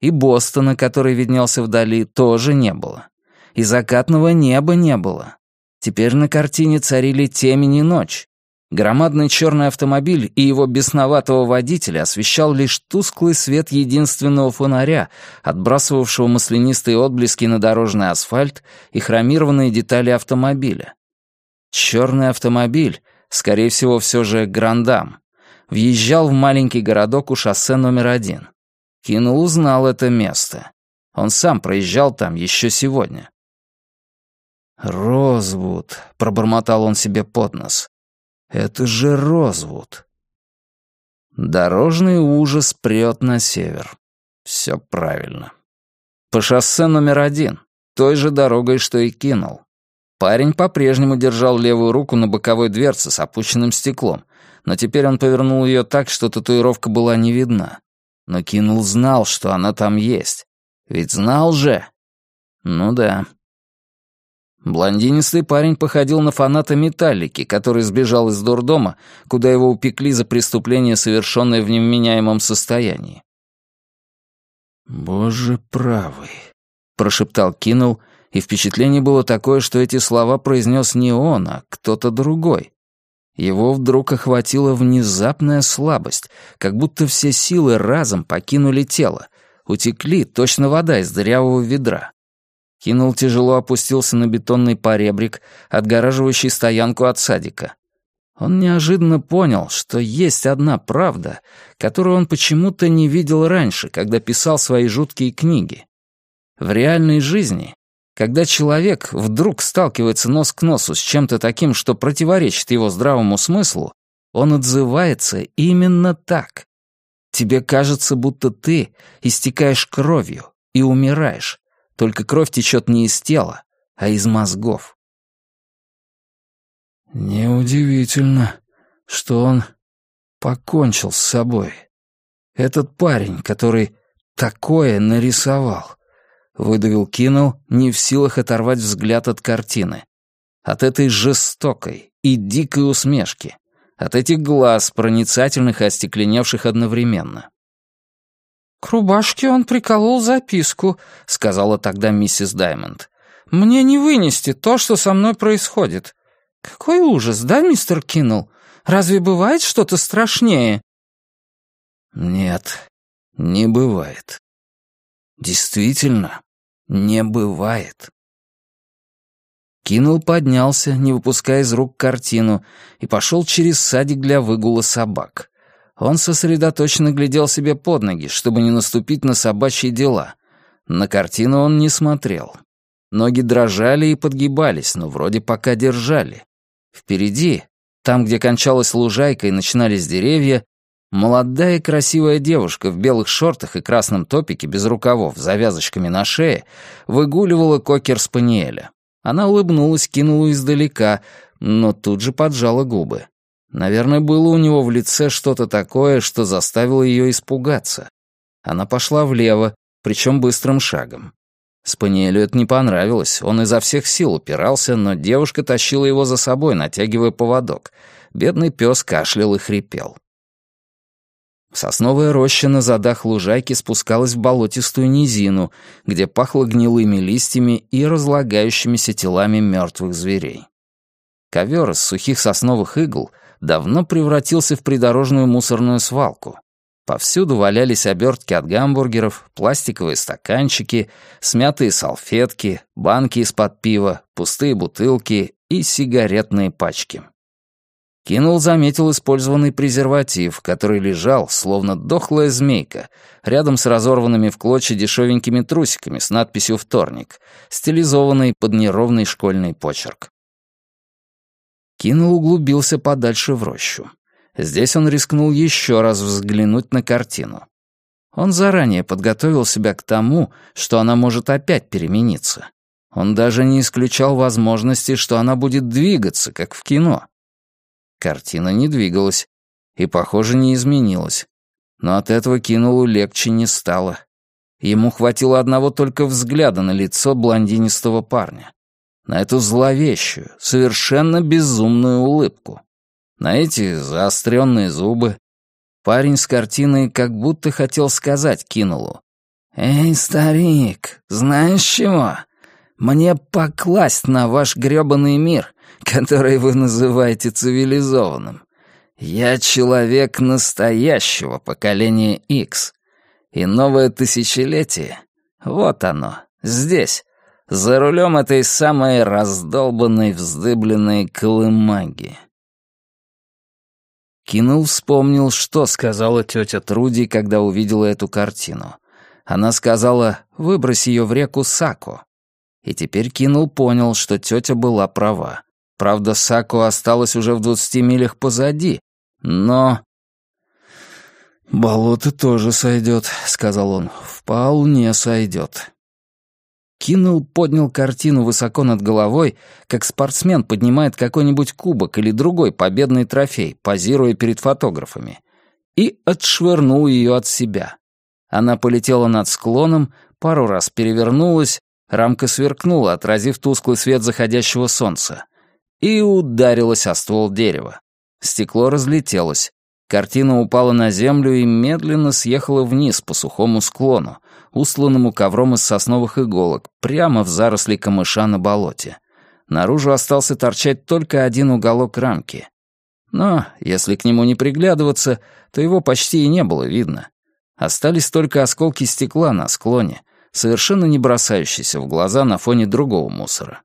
И Бостона, который виднелся вдали, тоже не было. И закатного неба не было. Теперь на картине царили темень и ночь. Громадный черный автомобиль и его бесноватого водителя освещал лишь тусклый свет единственного фонаря, отбрасывавшего маслянистые отблески на дорожный асфальт и хромированные детали автомобиля. Черный автомобиль, скорее всего, все же Грандам, въезжал в маленький городок у шоссе номер один. Кинул узнал это место. Он сам проезжал там еще сегодня. «Розвуд», — пробормотал он себе под нос. «Это же Розвуд». Дорожный ужас прет на север. Все правильно. По шоссе номер один, той же дорогой, что и кинул. Парень по-прежнему держал левую руку на боковой дверце с опущенным стеклом, но теперь он повернул ее так, что татуировка была не видна. Но Кинул знал, что она там есть. Ведь знал же. Ну да. Блондинистый парень походил на фаната «Металлики», который сбежал из дурдома, куда его упекли за преступление, совершенное в невменяемом состоянии. «Боже правый», — прошептал Кинул, и впечатление было такое, что эти слова произнес не он, а кто-то другой. Его вдруг охватила внезапная слабость, как будто все силы разом покинули тело, утекли, точно вода из дырявого ведра. Кинул тяжело опустился на бетонный поребрик, отгораживающий стоянку от садика. Он неожиданно понял, что есть одна правда, которую он почему-то не видел раньше, когда писал свои жуткие книги. В реальной жизни, когда человек вдруг сталкивается нос к носу с чем-то таким, что противоречит его здравому смыслу, он отзывается именно так. Тебе кажется, будто ты истекаешь кровью и умираешь, только кровь течет не из тела, а из мозгов. Неудивительно, что он покончил с собой. Этот парень, который такое нарисовал, выдавил Кинул, не в силах оторвать взгляд от картины. От этой жестокой и дикой усмешки. От этих глаз, проницательных и остекленевших одновременно. «К рубашке он приколол записку», — сказала тогда миссис Даймонд. «Мне не вынести то, что со мной происходит. Какой ужас, да, мистер Киннелл? Разве бывает что-то страшнее?» «Нет, не бывает. Действительно, не бывает». Кинул поднялся, не выпуская из рук картину, и пошел через садик для выгула собак. Он сосредоточенно глядел себе под ноги, чтобы не наступить на собачьи дела. На картину он не смотрел. Ноги дрожали и подгибались, но вроде пока держали. Впереди, там, где кончалась лужайка и начинались деревья, молодая красивая девушка в белых шортах и красном топике без рукавов, завязочками на шее, выгуливала кокер-спаниеля. Она улыбнулась, кинула издалека, но тут же поджала губы. Наверное, было у него в лице что-то такое, что заставило ее испугаться. Она пошла влево, причем быстрым шагом. Спаниелю это не понравилось, он изо всех сил упирался, но девушка тащила его за собой, натягивая поводок. Бедный пес кашлял и хрипел. Сосновая роща на задах лужайки спускалась в болотистую низину, где пахло гнилыми листьями и разлагающимися телами мертвых зверей. Ковер из сухих сосновых игл давно превратился в придорожную мусорную свалку. Повсюду валялись обертки от гамбургеров, пластиковые стаканчики, смятые салфетки, банки из-под пива, пустые бутылки и сигаретные пачки. Кинул заметил использованный презерватив, который лежал, словно дохлая змейка, рядом с разорванными в клочья дешевенькими трусиками с надписью «Вторник», стилизованный под неровный школьный почерк. Кинул углубился подальше в рощу. Здесь он рискнул еще раз взглянуть на картину. Он заранее подготовил себя к тому, что она может опять перемениться. Он даже не исключал возможности, что она будет двигаться, как в кино. Картина не двигалась и, похоже, не изменилась. Но от этого Кинулу легче не стало. Ему хватило одного только взгляда на лицо блондинистого парня. На эту зловещую, совершенно безумную улыбку. На эти заостренные зубы. Парень с картиной как будто хотел сказать Кинулу. «Эй, старик, знаешь чего? Мне покласть на ваш грёбаный мир, который вы называете цивилизованным. Я человек настоящего поколения X. И новое тысячелетие, вот оно, здесь, за рулем этой самой раздолбанной, вздыбленной колымаги. Кинул вспомнил, что сказала тетя Труди, когда увидела эту картину. Она сказала «выбрось ее в реку Сако». И теперь Кинул понял, что тетя была права. Правда, Сако осталась уже в двадцати милях позади, но... «Болото тоже сойдет», — сказал он. «Вполне сойдет». Кинул поднял картину высоко над головой, как спортсмен поднимает какой-нибудь кубок или другой победный трофей, позируя перед фотографами, и отшвырнул ее от себя. Она полетела над склоном, пару раз перевернулась, Рамка сверкнула, отразив тусклый свет заходящего солнца, и ударилась о ствол дерева. Стекло разлетелось. Картина упала на землю и медленно съехала вниз по сухому склону, устланному ковром из сосновых иголок, прямо в заросли камыша на болоте. Наружу остался торчать только один уголок рамки. Но, если к нему не приглядываться, то его почти и не было видно. Остались только осколки стекла на склоне, совершенно не бросающийся в глаза на фоне другого мусора.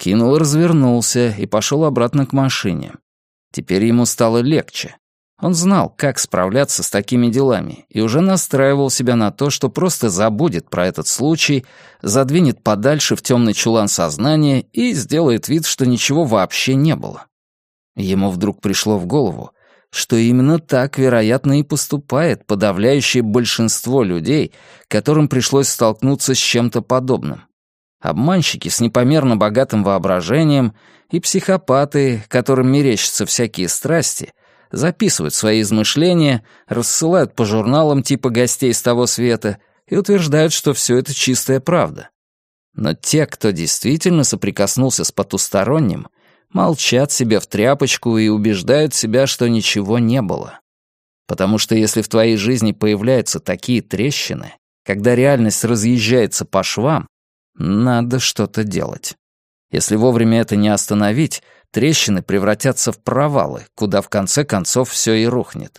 Кинул развернулся и пошел обратно к машине. Теперь ему стало легче. Он знал, как справляться с такими делами, и уже настраивал себя на то, что просто забудет про этот случай, задвинет подальше в темный чулан сознания и сделает вид, что ничего вообще не было. Ему вдруг пришло в голову, что именно так, вероятно, и поступает подавляющее большинство людей, которым пришлось столкнуться с чем-то подобным. Обманщики с непомерно богатым воображением и психопаты, которым мерещатся всякие страсти, записывают свои измышления, рассылают по журналам типа гостей с того света и утверждают, что все это чистая правда. Но те, кто действительно соприкоснулся с потусторонним, молчат себе в тряпочку и убеждают себя, что ничего не было. Потому что если в твоей жизни появляются такие трещины, когда реальность разъезжается по швам, надо что-то делать. Если вовремя это не остановить, трещины превратятся в провалы, куда в конце концов все и рухнет.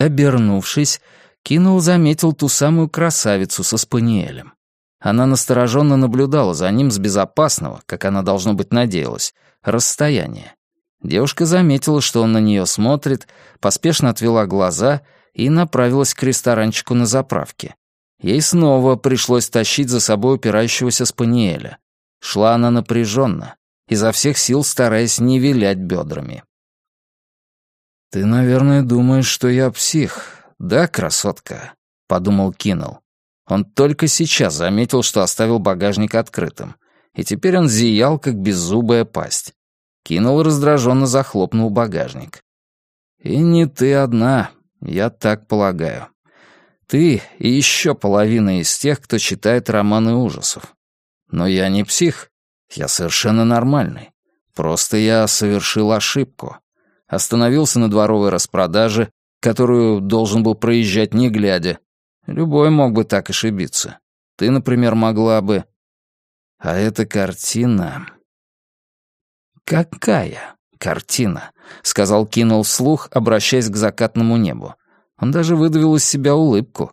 Обернувшись, Кинул заметил ту самую красавицу со спаниелем. Она настороженно наблюдала за ним с безопасного, как она, должно быть, надеялась, расстояния. Девушка заметила, что он на нее смотрит, поспешно отвела глаза и направилась к ресторанчику на заправке. Ей снова пришлось тащить за собой упирающегося спаниеля. Шла она напряженно, изо всех сил стараясь не вилять бедрами. «Ты, наверное, думаешь, что я псих, да, красотка?» — подумал Киннелл. Он только сейчас заметил, что оставил багажник открытым, и теперь он зиял, как беззубая пасть. Кинул раздраженно захлопнул багажник. «И не ты одна, я так полагаю. Ты и еще половина из тех, кто читает романы ужасов. Но я не псих. Я совершенно нормальный. Просто я совершил ошибку. Остановился на дворовой распродаже, которую должен был проезжать не глядя. Любой мог бы так ошибиться. Ты, например, могла бы... А эта картина... «Какая картина?» — сказал Кинул вслух, обращаясь к закатному небу. Он даже выдавил из себя улыбку.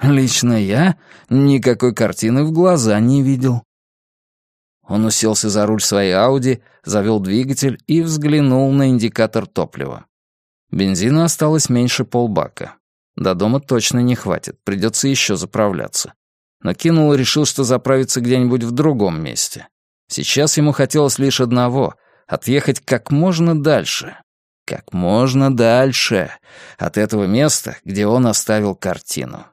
«Лично я никакой картины в глаза не видел». Он уселся за руль своей Ауди, завел двигатель и взглянул на индикатор топлива. Бензина осталось меньше полбака. До дома точно не хватит, придется еще заправляться. Но Киннелл решил, что заправится где-нибудь в другом месте. Сейчас ему хотелось лишь одного — отъехать как можно дальше. Как можно дальше от этого места, где он оставил картину.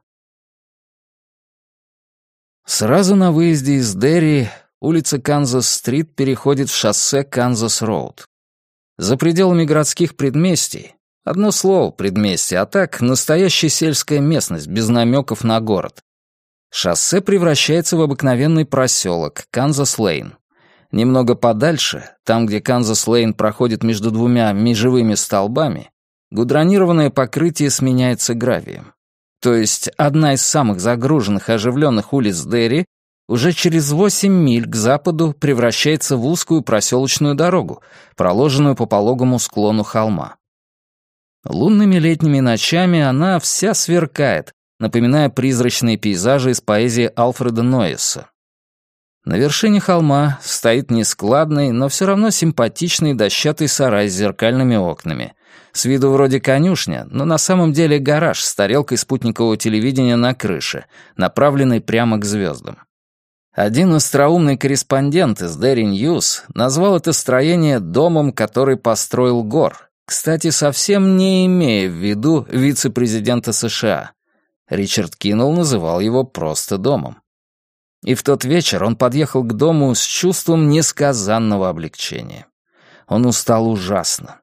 Сразу на выезде из Дерри улица Канзас-стрит переходит в шоссе Канзас-роуд. За пределами городских предместий, одно слово предместье, а так настоящая сельская местность без намеков на город. Шоссе превращается в обыкновенный проселок Канзас-Лейн. Немного подальше, там, где Канзас-Лейн проходит между двумя межевыми столбами, гудронированное покрытие сменяется гравием. То есть одна из самых загруженных и оживленных улиц Дерри уже через 8 миль к западу превращается в узкую проселочную дорогу, проложенную по пологому склону холма. Лунными летними ночами она вся сверкает, напоминая призрачные пейзажи из поэзии Алфреда Ноэса. На вершине холма стоит нескладный, но все равно симпатичный дощатый сарай с зеркальными окнами. С виду вроде конюшня, но на самом деле гараж с тарелкой спутникового телевидения на крыше, направленный прямо к звездам. Один остроумный корреспондент из Daily News назвал это строение домом, который построил Гор, кстати, совсем не имея в виду вице-президента США. Ричард Киннелл называл его просто домом. И в тот вечер он подъехал к дому с чувством несказанного облегчения. Он устал ужасно.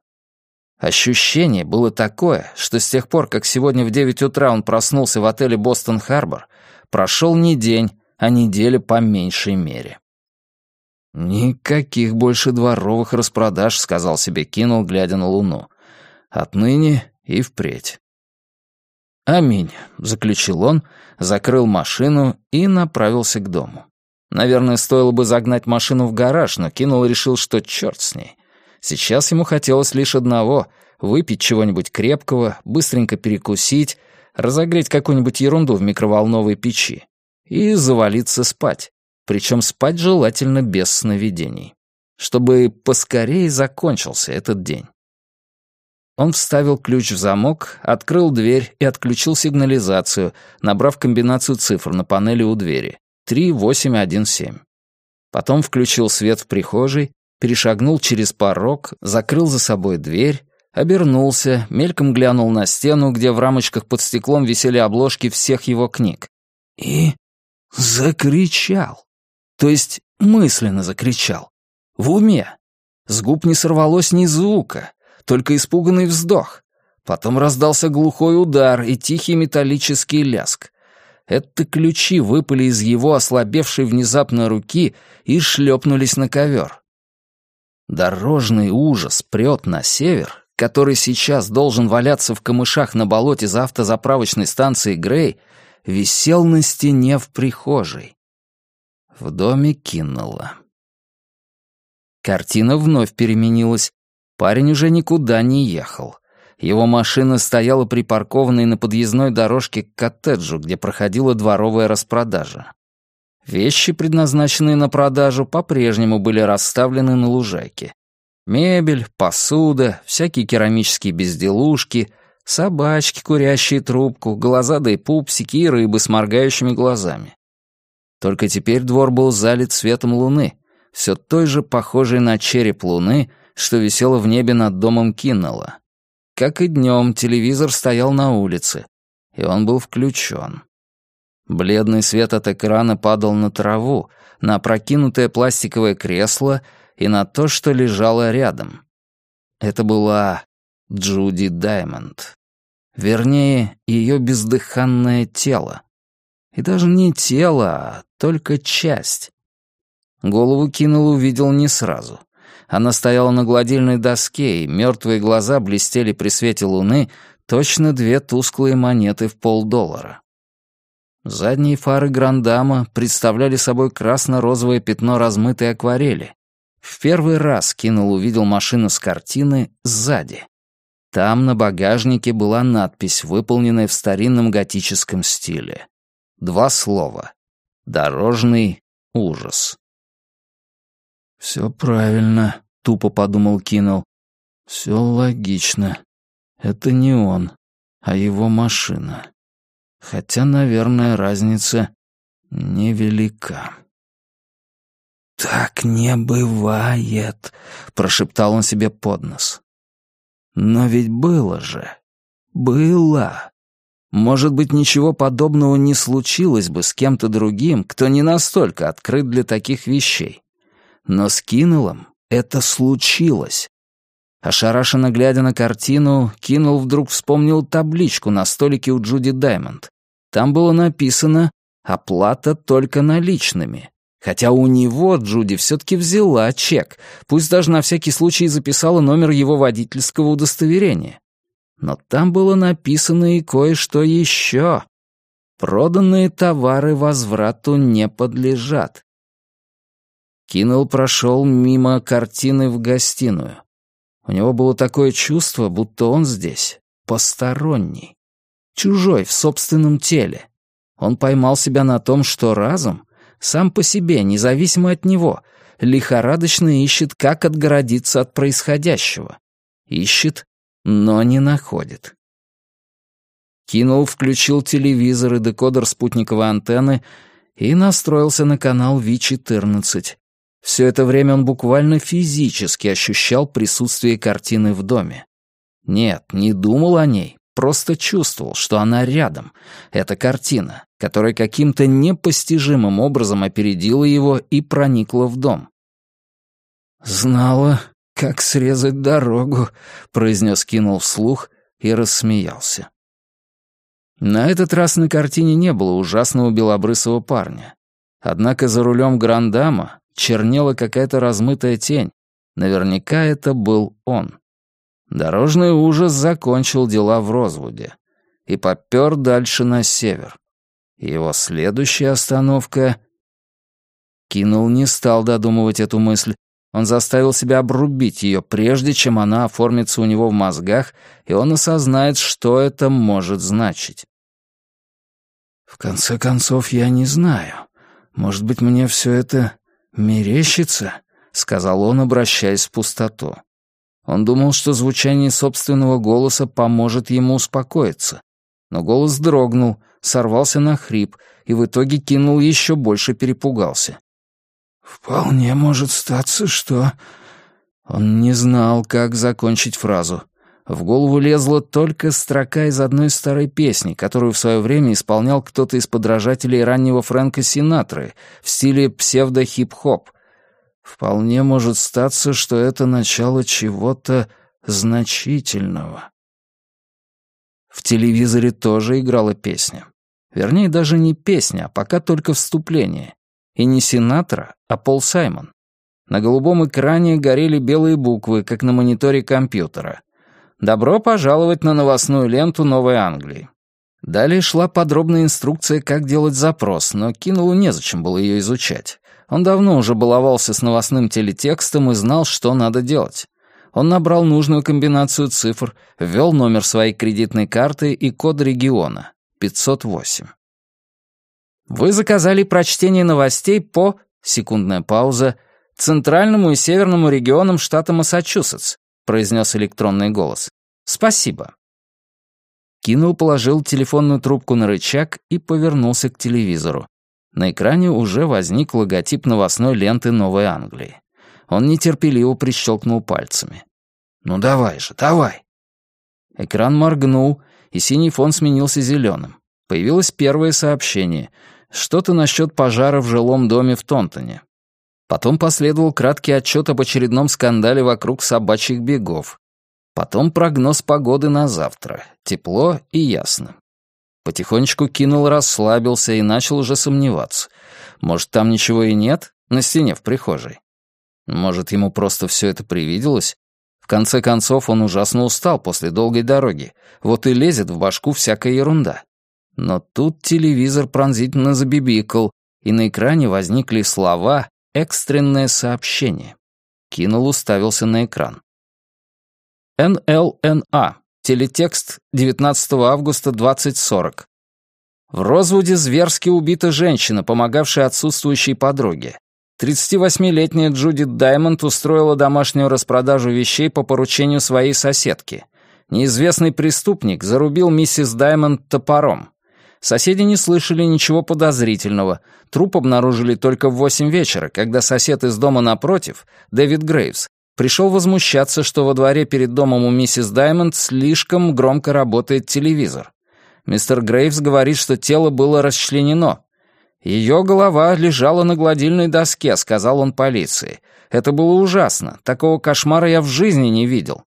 Ощущение было такое, что с тех пор, как сегодня в девять утра он проснулся в отеле «Бостон-Харбор», прошел не день, а неделя по меньшей мере. «Никаких больше дворовых распродаж», — сказал себе Кинул, глядя на луну. «Отныне и впредь». «Аминь», — заключил он, закрыл машину и направился к дому. Наверное, стоило бы загнать машину в гараж, но Кинул решил, что черт с ней. Сейчас ему хотелось лишь одного — выпить чего-нибудь крепкого, быстренько перекусить, разогреть какую-нибудь ерунду в микроволновой печи и завалиться спать. Причем спать желательно без сновидений. Чтобы поскорее закончился этот день. Он вставил ключ в замок, открыл дверь и отключил сигнализацию, набрав комбинацию цифр на панели у двери. 3817. Потом включил свет в прихожей, перешагнул через порог, закрыл за собой дверь, обернулся, мельком глянул на стену, где в рамочках под стеклом висели обложки всех его книг. И закричал. То есть мысленно закричал. В уме. С губ не сорвалось ни звука, только испуганный вздох. Потом раздался глухой удар и тихий металлический ляск. Это ключи выпали из его ослабевшей внезапно руки и шлепнулись на ковер. Дорожный ужас прет на север, который сейчас должен валяться в камышах на болоте за автозаправочной станцией Грей, висел на стене в прихожей. В доме кинула. Картина вновь переменилась. Парень уже никуда не ехал. Его машина стояла припаркованной на подъездной дорожке к коттеджу, где проходила дворовая распродажа. Вещи, предназначенные на продажу, по-прежнему были расставлены на лужайке. Мебель, посуда, всякие керамические безделушки, собачки, курящие трубку, глазадые пупсики и рыбы с моргающими глазами. Только теперь двор был залит светом луны, все той же похожей на череп луны, что висело в небе над домом Киннелла. Как и днем, телевизор стоял на улице, и он был включен. Бледный свет от экрана падал на траву, на опрокинутое пластиковое кресло и на то, что лежало рядом. Это была Джуди Даймонд. Вернее, ее бездыханное тело. И даже не тело, а только часть. Голову кинул увидел не сразу. Она стояла на гладильной доске, и мертвые глаза блестели при свете луны, точно две тусклые монеты в полдоллара. Задние фары Грандама представляли собой красно-розовое пятно размытой акварели. В первый раз Кинул увидел машину с картины сзади. Там на багажнике была надпись, выполненная в старинном готическом стиле. Два слова. «Дорожный ужас». «Все правильно», — тупо подумал Кинул. «Все логично. Это не он, а его машина. Хотя, наверное, разница невелика». «Так не бывает», — прошептал он себе под нос. «Но ведь было же. Было. Может быть, ничего подобного не случилось бы с кем-то другим, кто не настолько открыт для таких вещей. Но с Киннеллом это случилось. Ошарашенно глядя на картину, Киннелл вдруг вспомнил табличку на столике у Джуди Даймонд. Там было написано «Оплата только наличными». Хотя у него Джуди все-таки взяла чек, пусть даже на всякий случай записала номер его водительского удостоверения. Но там было написано и кое-что еще. Проданные товары возврату не подлежат. Киннелл прошел мимо картины в гостиную. У него было такое чувство, будто он здесь посторонний, чужой в собственном теле. Он поймал себя на том, что разум сам по себе, независимо от него, лихорадочно ищет, как отгородиться от происходящего. Ищет, но не находит. Кинул включил телевизор и декодер спутниковой антенны и настроился на канал Ви-14. Все это время он буквально физически ощущал присутствие картины в доме. Нет, не думал о ней, просто чувствовал, что она рядом. Эта картина, которая каким-то непостижимым образом опередила его и проникла в дом. «Знала, как срезать дорогу», — произнес кинул вслух и рассмеялся. На этот раз на картине не было ужасного белобрысого парня. Однако за рулем Грандама чернела какая-то размытая тень. Наверняка это был он. Дорожный ужас закончил дела в Розвуде и попер дальше на север. Его следующая остановка... Кинул не стал додумывать эту мысль. Он заставил себя обрубить ее, прежде чем она оформится у него в мозгах, и он осознает, что это может значить. «В конце концов, я не знаю. Может быть, мне все это «Мерещится?» — сказал он, обращаясь в пустоту. Он думал, что звучание собственного голоса поможет ему успокоиться. Но голос дрогнул, сорвался на хрип, и в итоге кинул еще больше перепугался. «Вполне может статься, что...» Он не знал, как закончить фразу. В голову лезла только строка из одной старой песни, которую в свое время исполнял кто-то из подражателей раннего Фрэнка Синатры в стиле псевдо-хип-хоп. Вполне может статься, что это начало чего-то значительного. В телевизоре тоже играла песня. Вернее, даже не песня, а пока только вступление. И не Синатра, а Пол Саймон. На голубом экране горели белые буквы, как на мониторе компьютера — Добро пожаловать на новостную ленту Новой Англии. Далее шла подробная инструкция, как делать запрос, но Кинулу незачем было ее изучать. Он давно уже баловался с новостным телетекстом и знал, что надо делать. Он набрал нужную комбинацию цифр, ввел номер своей кредитной карты и код региона — 508. Вы заказали прочтение новостей по, секундная пауза, центральному и северному регионам штата Массачусетс, — произнес электронный голос. «Спасибо». Кинул положил телефонную трубку на рычаг и повернулся к телевизору. На экране уже возник логотип новостной ленты Новой Англии. Он нетерпеливо прищелкнул пальцами. «Ну давай же, давай!» Экран моргнул, и синий фон сменился зеленым. Появилось первое сообщение. Что-то насчет пожара в жилом доме в Тонтоне. Потом последовал краткий отчет об очередном скандале вокруг собачьих бегов. Потом прогноз погоды на завтра. Тепло и ясно. Потихонечку кинул, расслабился и начал уже сомневаться. Может, там ничего и нет? На стене в прихожей. Может, ему просто все это привиделось? В конце концов, он ужасно устал после долгой дороги. Вот и лезет в башку всякая ерунда. Но тут телевизор пронзительно забибикал, и на экране возникли слова, Экстренное сообщение. Кинул уставился на экран. НЛНА. Телетекст 19 августа 2040. В Розвуде зверски убита женщина, помогавшая отсутствующей подруге. 38-летняя Джудит Даймонд устроила домашнюю распродажу вещей по поручению своей соседки. Неизвестный преступник зарубил миссис Даймонд топором. Соседи не слышали ничего подозрительного. Труп обнаружили только в восемь вечера, когда сосед из дома напротив, Дэвид Грейвс, пришел возмущаться, что во дворе перед домом у миссис Даймонд слишком громко работает телевизор. Мистер Грейвс говорит, что тело было расчленено. Ее голова лежала на гладильной доске, сказал он полиции. Это было ужасно. Такого кошмара я в жизни не видел.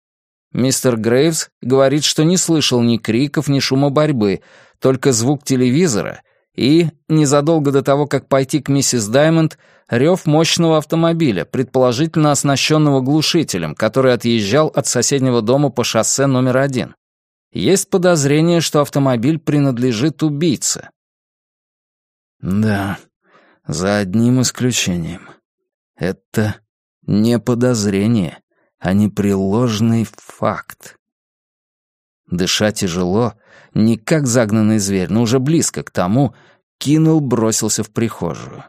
Мистер Грейвс говорит, что не слышал ни криков, ни шума борьбы, только звук телевизора и, незадолго до того, как пойти к миссис Даймонд, рев мощного автомобиля, предположительно оснащенного глушителем, который отъезжал от соседнего дома по шоссе номер один. Есть подозрение, что автомобиль принадлежит убийце. Да, за одним исключением. Это не подозрение, а непреложный факт. Дыша тяжело, не как загнанный зверь, но уже близко к тому, кинул, бросился в прихожую.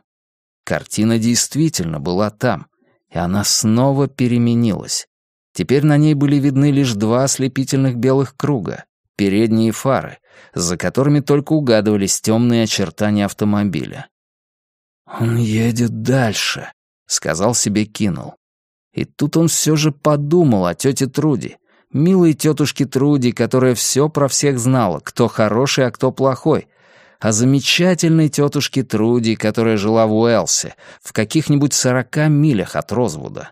Картина действительно была там, и она снова переменилась. Теперь на ней были видны лишь два ослепительных белых круга, передние фары, за которыми только угадывались темные очертания автомобиля. «Он едет дальше», — сказал себе Кинул. И тут он все же подумал о тете Труди, милой тетушке Труди, которая все про всех знала, кто хороший, а кто плохой, о замечательной тетушке Труди, которая жила в Уэлсе, в каких-нибудь сорока милях от Розвуда.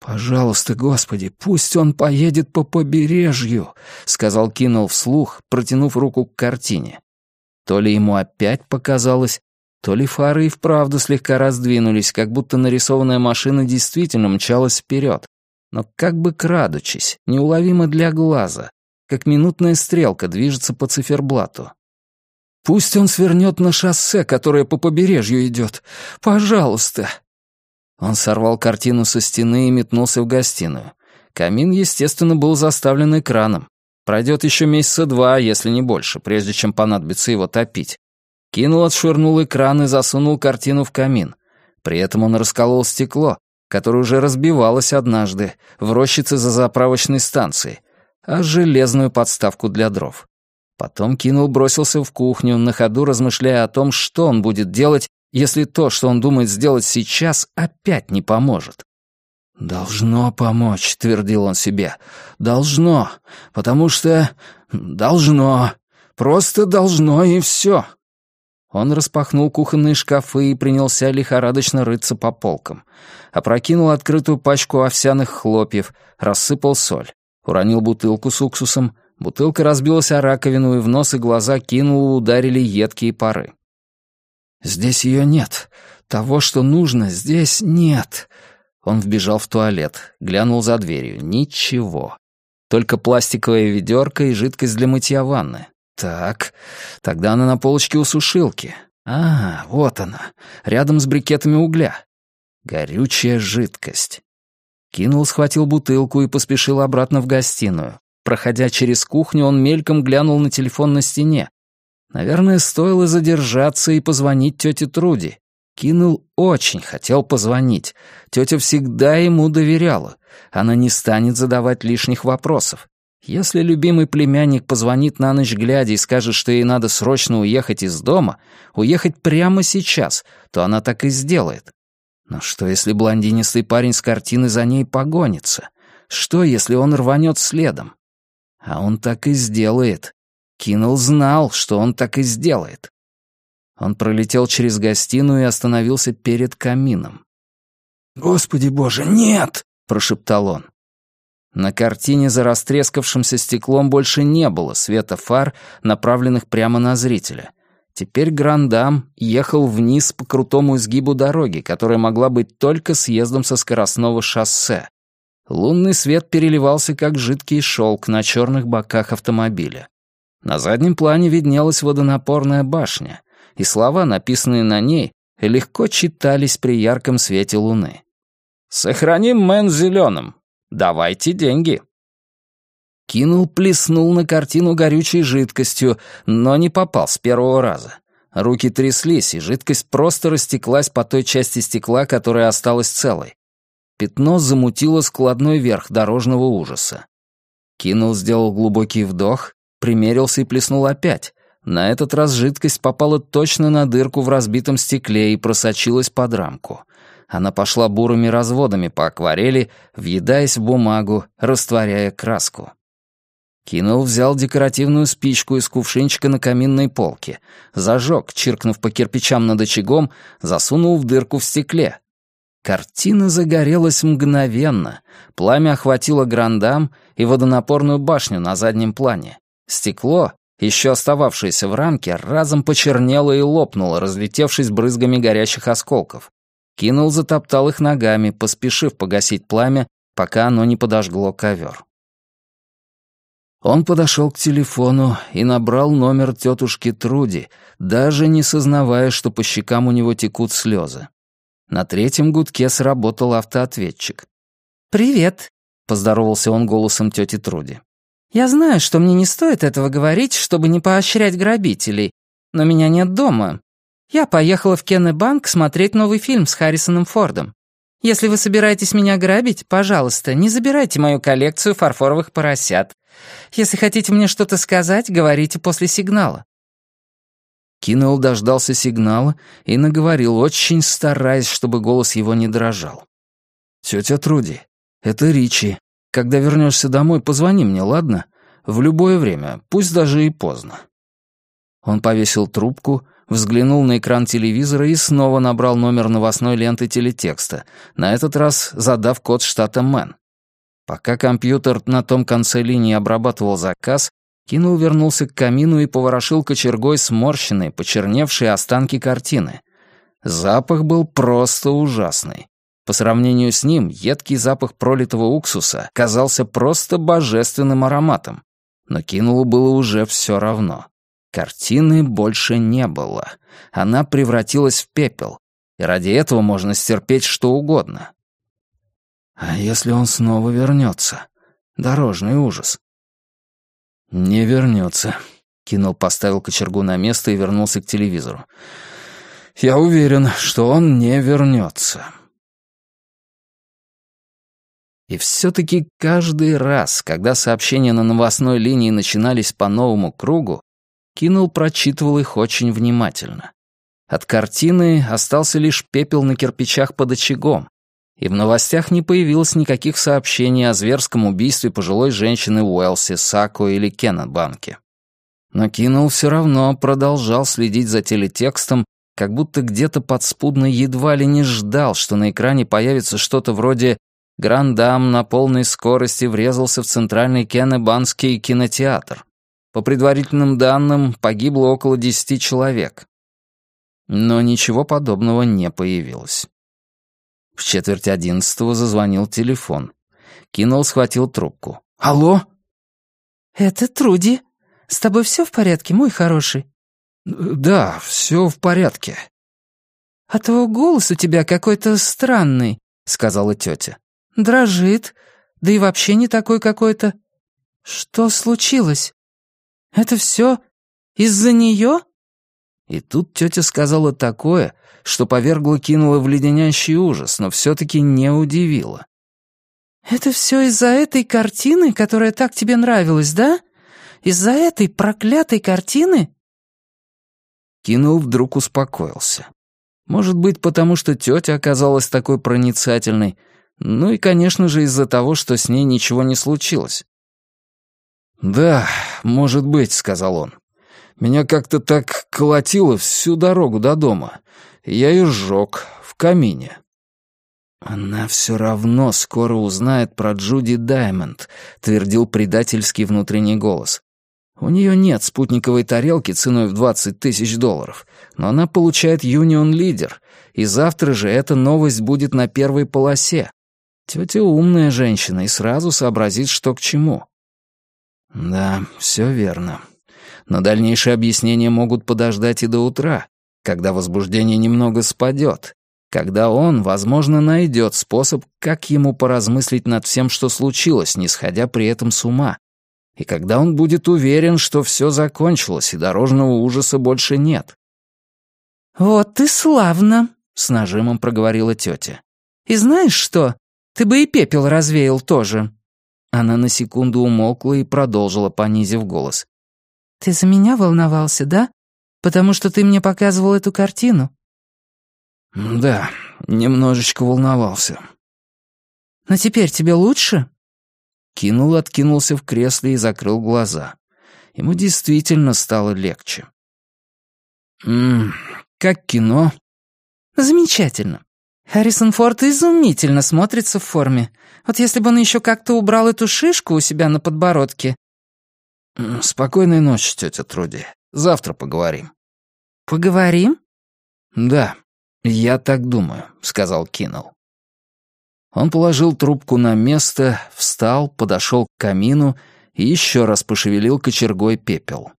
«Пожалуйста, Господи, пусть он поедет по побережью», — сказал Киннелл вслух, протянув руку к картине. То ли ему опять показалось, то ли фары и вправду слегка раздвинулись, как будто нарисованная машина действительно мчалась вперед, но как бы крадучись, неуловимо для глаза, как минутная стрелка движется по циферблату. «Пусть он свернет на шоссе, которое по побережью идет. Пожалуйста!» Он сорвал картину со стены и метнулся в гостиную. Камин, естественно, был заставлен экраном. Пройдет еще месяца два, если не больше, прежде чем понадобится его топить. Кинул, отшвырнул экран и засунул картину в камин. При этом он расколол стекло, которая уже разбивалась однажды в рощице за заправочной станцией, а железную подставку для дров. Потом Кинул бросился в кухню, на ходу размышляя о том, что он будет делать, если то, что он думает сделать сейчас, опять не поможет. «Должно помочь», — твердил он себе. «Должно, потому что... должно. Просто должно, и все». Он распахнул кухонные шкафы и принялся лихорадочно рыться по полкам. Опрокинул открытую пачку овсяных хлопьев, рассыпал соль. Уронил бутылку с уксусом. Бутылка разбилась о раковину, и в нос и глаза кинул ударили едкие пары. «Здесь ее нет. Того, что нужно, здесь нет». Он вбежал в туалет, глянул за дверью. Ничего. Только пластиковая ведерко и жидкость для мытья ванны. Так, тогда она на полочке у сушилки. А, вот она, рядом с брикетами угля. Горючая жидкость. Кинул, схватил бутылку и поспешил обратно в гостиную. Проходя через кухню, он мельком глянул на телефон на стене. Наверное, стоило задержаться и позвонить тете Труди. Кинул очень хотел позвонить. Тетя всегда ему доверяла. Она не станет задавать лишних вопросов. Если любимый племянник позвонит на ночь глядя и скажет, что ей надо срочно уехать из дома, уехать прямо сейчас, то она так и сделает. Но что, если блондинистый парень с картины за ней погонится? Что, если он рванет следом? А он так и сделает. Кинул знал, что он так и сделает. Он пролетел через гостиную и остановился перед камином. «Господи боже, нет!» — прошептал он. На картине за растрескавшимся стеклом больше не было света фар, направленных прямо на зрителя. Теперь Грандам ехал вниз по крутому изгибу дороги, которая могла быть только съездом со скоростного шоссе. Лунный свет переливался, как жидкий шелк на черных боках автомобиля. На заднем плане виднелась водонапорная башня, и слова, написанные на ней, легко читались при ярком свете луны. «Сохраним Мэн зеленым. Давайте деньги». Кинул, плеснул на картину горючей жидкостью, но не попал с первого раза. Руки тряслись, и жидкость просто растеклась по той части стекла, которая осталась целой. Пятно замутило складной верх дорожного ужаса. Кинул сделал глубокий вдох, примерился и плеснул опять. На этот раз жидкость попала точно на дырку в разбитом стекле и просочилась под рамку. Она пошла бурыми разводами по акварели, въедаясь в бумагу, растворяя краску. Кинул взял декоративную спичку из кувшинчика на каминной полке, зажег, чиркнув по кирпичам над очагом, засунул в дырку в стекле. Картина загорелась мгновенно, пламя охватило грандам и водонапорную башню на заднем плане. Стекло, еще остававшееся в рамке, разом почернело и лопнуло, разлетевшись брызгами горящих осколков. Кинул затоптал их ногами, поспешив погасить пламя, пока оно не подожгло ковер. Он подошел к телефону и набрал номер тетушки Труди, даже не сознавая, что по щекам у него текут слезы. На третьем гудке сработал автоответчик. «Привет», — поздоровался он голосом тети Труди. «Я знаю, что мне не стоит этого говорить, чтобы не поощрять грабителей, но меня нет дома. Я поехала в Кеннебанк смотреть новый фильм с Харрисоном Фордом. Если вы собираетесь меня грабить, пожалуйста, не забирайте мою коллекцию фарфоровых поросят. Если хотите мне что-то сказать, говорите после сигнала». Киннелл дождался сигнала и наговорил, очень стараясь, чтобы голос его не дрожал. «Тетя Труди, это Ричи. Когда вернешься домой, позвони мне, ладно? В любое время, пусть даже и поздно». Он повесил трубку, взглянул на экран телевизора и снова набрал номер новостной ленты телетекста, на этот раз задав код штата Мэн. Пока компьютер на том конце линии обрабатывал заказ, Кинул вернулся к камину и поворошил кочергой сморщенные, почерневшие останки картины. Запах был просто ужасный. По сравнению с ним, едкий запах пролитого уксуса казался просто божественным ароматом. Но Кинулу было уже все равно. Картины больше не было. Она превратилась в пепел. И ради этого можно стерпеть что угодно. А если он снова вернется? Дорожный ужас. Не вернется. Кинул поставил кочергу на место и вернулся к телевизору. Я уверен, что он не вернется. И все-таки каждый раз, когда сообщения на новостной линии начинались по новому кругу, Кинул прочитывал их очень внимательно. От картины остался лишь пепел на кирпичах под очагом, и в новостях не появилось никаких сообщений о зверском убийстве пожилой женщины в Уэлсе, Сако или Кеннебанке. Но Кинул все равно продолжал следить за телетекстом, как будто где-то подспудно едва ли не ждал, что на экране появится что-то вроде «Грандам на полной скорости врезался в центральный Кеннебанский кинотеатр». По предварительным данным, погибло около десяти человек. Но ничего подобного не появилось. В четверть одиннадцатого зазвонил телефон. Кинул, схватил трубку. «Алло?» «Это Труди. С тобой все в порядке, мой хороший?» «Да, все в порядке». «А то голос у тебя какой-то странный», — сказала тетя. «Дрожит, да и вообще не такой какой-то. Что случилось? Это все из-за нее?» И тут тетя сказала такое, что повергло кинуло в леденящий ужас, но все-таки не удивило. «Это все из-за этой картины, которая так тебе нравилась, да? Из-за этой проклятой картины?» Кинул вдруг успокоился. Может быть, потому что тетя оказалась такой проницательной, ну и, конечно же, из-за того, что с ней ничего не случилось. «Да, может быть», — сказал он. Меня как-то так колотило всю дорогу до дома. Я ее сжег в камине. «Она все равно скоро узнает про Джуди Даймонд», — твердил предательский внутренний голос. «У нее нет спутниковой тарелки ценой в 20 тысяч долларов, но она получает Юнион Лидер, и завтра же эта новость будет на первой полосе. Тетя умная женщина и сразу сообразит, что к чему». «Да, все верно но дальнейшие объяснения могут подождать и до утра, когда возбуждение немного спадет, когда он, возможно, найдет способ, как ему поразмыслить над всем, что случилось, не сходя при этом с ума, и когда он будет уверен, что все закончилось и дорожного ужаса больше нет. «Вот ты славно», — с нажимом проговорила тетя. «И знаешь что? Ты бы и пепел развеял тоже». Она на секунду умолкла и продолжила, понизив голос. «Ты за меня волновался, да? Потому что ты мне показывал эту картину?» «Да, немножечко волновался». «Но теперь тебе лучше?» Кинул, откинулся в кресле и закрыл глаза. Ему действительно стало легче. «Ммм, как кино?» «Замечательно. Харрисон Форд изумительно смотрится в форме. Вот если бы он еще как-то убрал эту шишку у себя на подбородке, «Спокойной ночи, тетя Труди. Завтра поговорим». «Поговорим?» «Да, я так думаю», — сказал Киннелл. Он положил трубку на место, встал, подошел к камину и еще раз пошевелил кочергой пепел.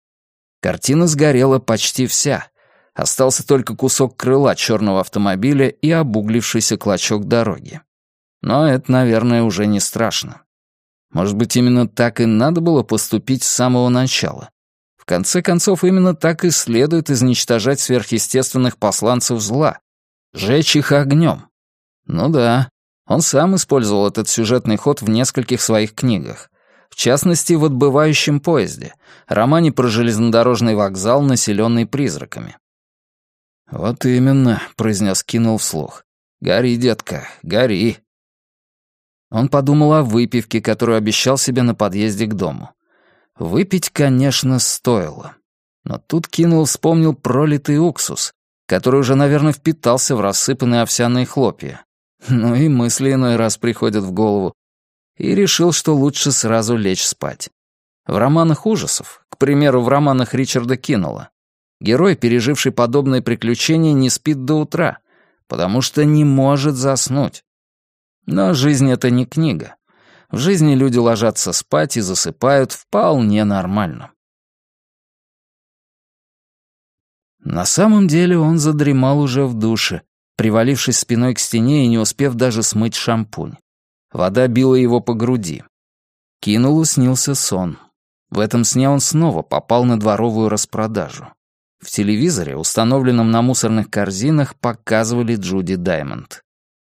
Картина сгорела почти вся. Остался только кусок крыла черного автомобиля и обуглившийся клочок дороги. Но это, наверное, уже не страшно. Может быть, именно так и надо было поступить с самого начала. В конце концов, именно так и следует изничтожать сверхъестественных посланцев зла. Жечь их огнем. Ну да, он сам использовал этот сюжетный ход в нескольких своих книгах. В частности, в «Отбывающем поезде», романе про железнодорожный вокзал, населенный призраками. «Вот именно», — произнес Кинул вслух. «Гори, детка, гори. Он подумал о выпивке, которую обещал себе на подъезде к дому. Выпить, конечно, стоило. Но тут Кинул вспомнил пролитый уксус, который уже, наверное, впитался в рассыпанные овсяные хлопья. Ну и мысли иной раз приходят в голову. И решил, что лучше сразу лечь спать. В романах ужасов, к примеру, в романах Ричарда Киннелла, герой, переживший подобные приключения, не спит до утра, потому что не может заснуть. Но жизнь — это не книга. В жизни люди ложатся спать и засыпают вполне нормально. На самом деле он задремал уже в душе, привалившись спиной к стене и не успев даже смыть шампунь. Вода била его по груди. Кинулу снился сон. В этом сне он снова попал на дворовую распродажу. В телевизоре, установленном на мусорных корзинах, показывали Джуди Даймонд.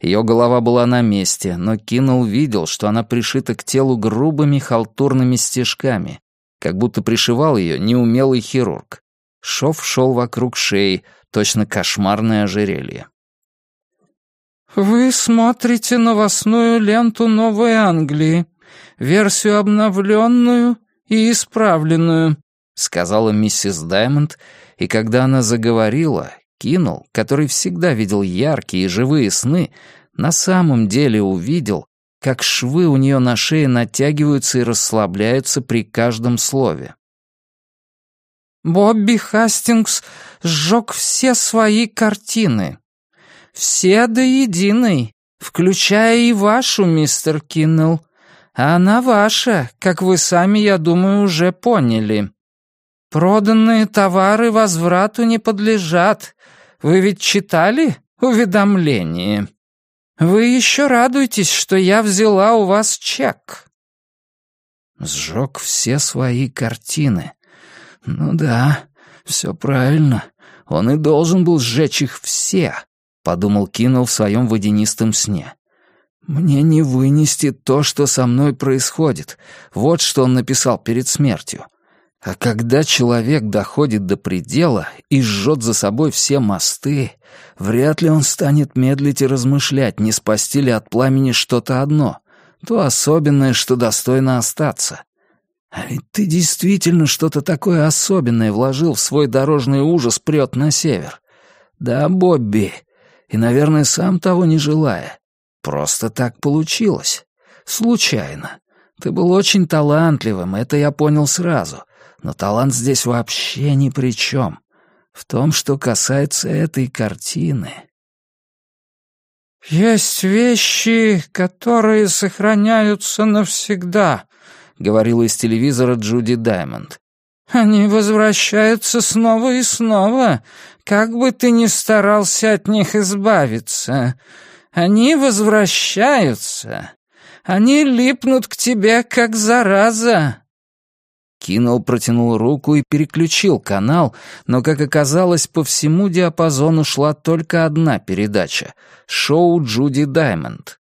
Ее голова была на месте, но Киннелл видел, что она пришита к телу грубыми халтурными стежками, как будто пришивал ее неумелый хирург. Шов шел вокруг шеи, точно кошмарное ожерелье. «Вы смотрите новостную ленту Новой Англии, версию обновленную и исправленную», — сказала миссис Даймонд, и когда она заговорила, Кинул, который всегда видел яркие и живые сны, на самом деле увидел, как швы у нее на шее натягиваются и расслабляются при каждом слове. «Бобби Хастингс сжег все свои картины. Все до единой, включая и вашу, мистер Киннелл. А она ваша, как вы сами, я думаю, уже поняли. Проданные товары возврату не подлежат. Вы ведь читали уведомление? Вы еще радуетесь, что я взяла у вас чек?» Сжег все свои картины. Ну да, все правильно. Он и должен был сжечь их все, подумал Кинул в своем водянистом сне. Мне не вынести то, что со мной происходит. Вот что он написал перед смертью. А когда человек доходит до предела и жжет за собой все мосты, вряд ли он станет медлить и размышлять, не спасти ли от пламени что-то одно, то особенное, что достойно остаться. А ведь ты действительно что-то такое особенное вложил в свой дорожный ужас прет на север. Да, Бобби, и, наверное, сам того не желая. Просто так получилось. Случайно. Ты был очень талантливым, это я понял сразу — но талант здесь вообще ни при чем. В том, что касается этой картины. «Есть вещи, которые сохраняются навсегда», — говорила из телевизора Джуди Даймонд. «Они возвращаются снова и снова, как бы ты ни старался от них избавиться. Они возвращаются. Они липнут к тебе, как зараза. Киннелл протянул руку и переключил канал, но, как оказалось, по всему диапазону шла только одна передача — шоу Джуди Даймонд.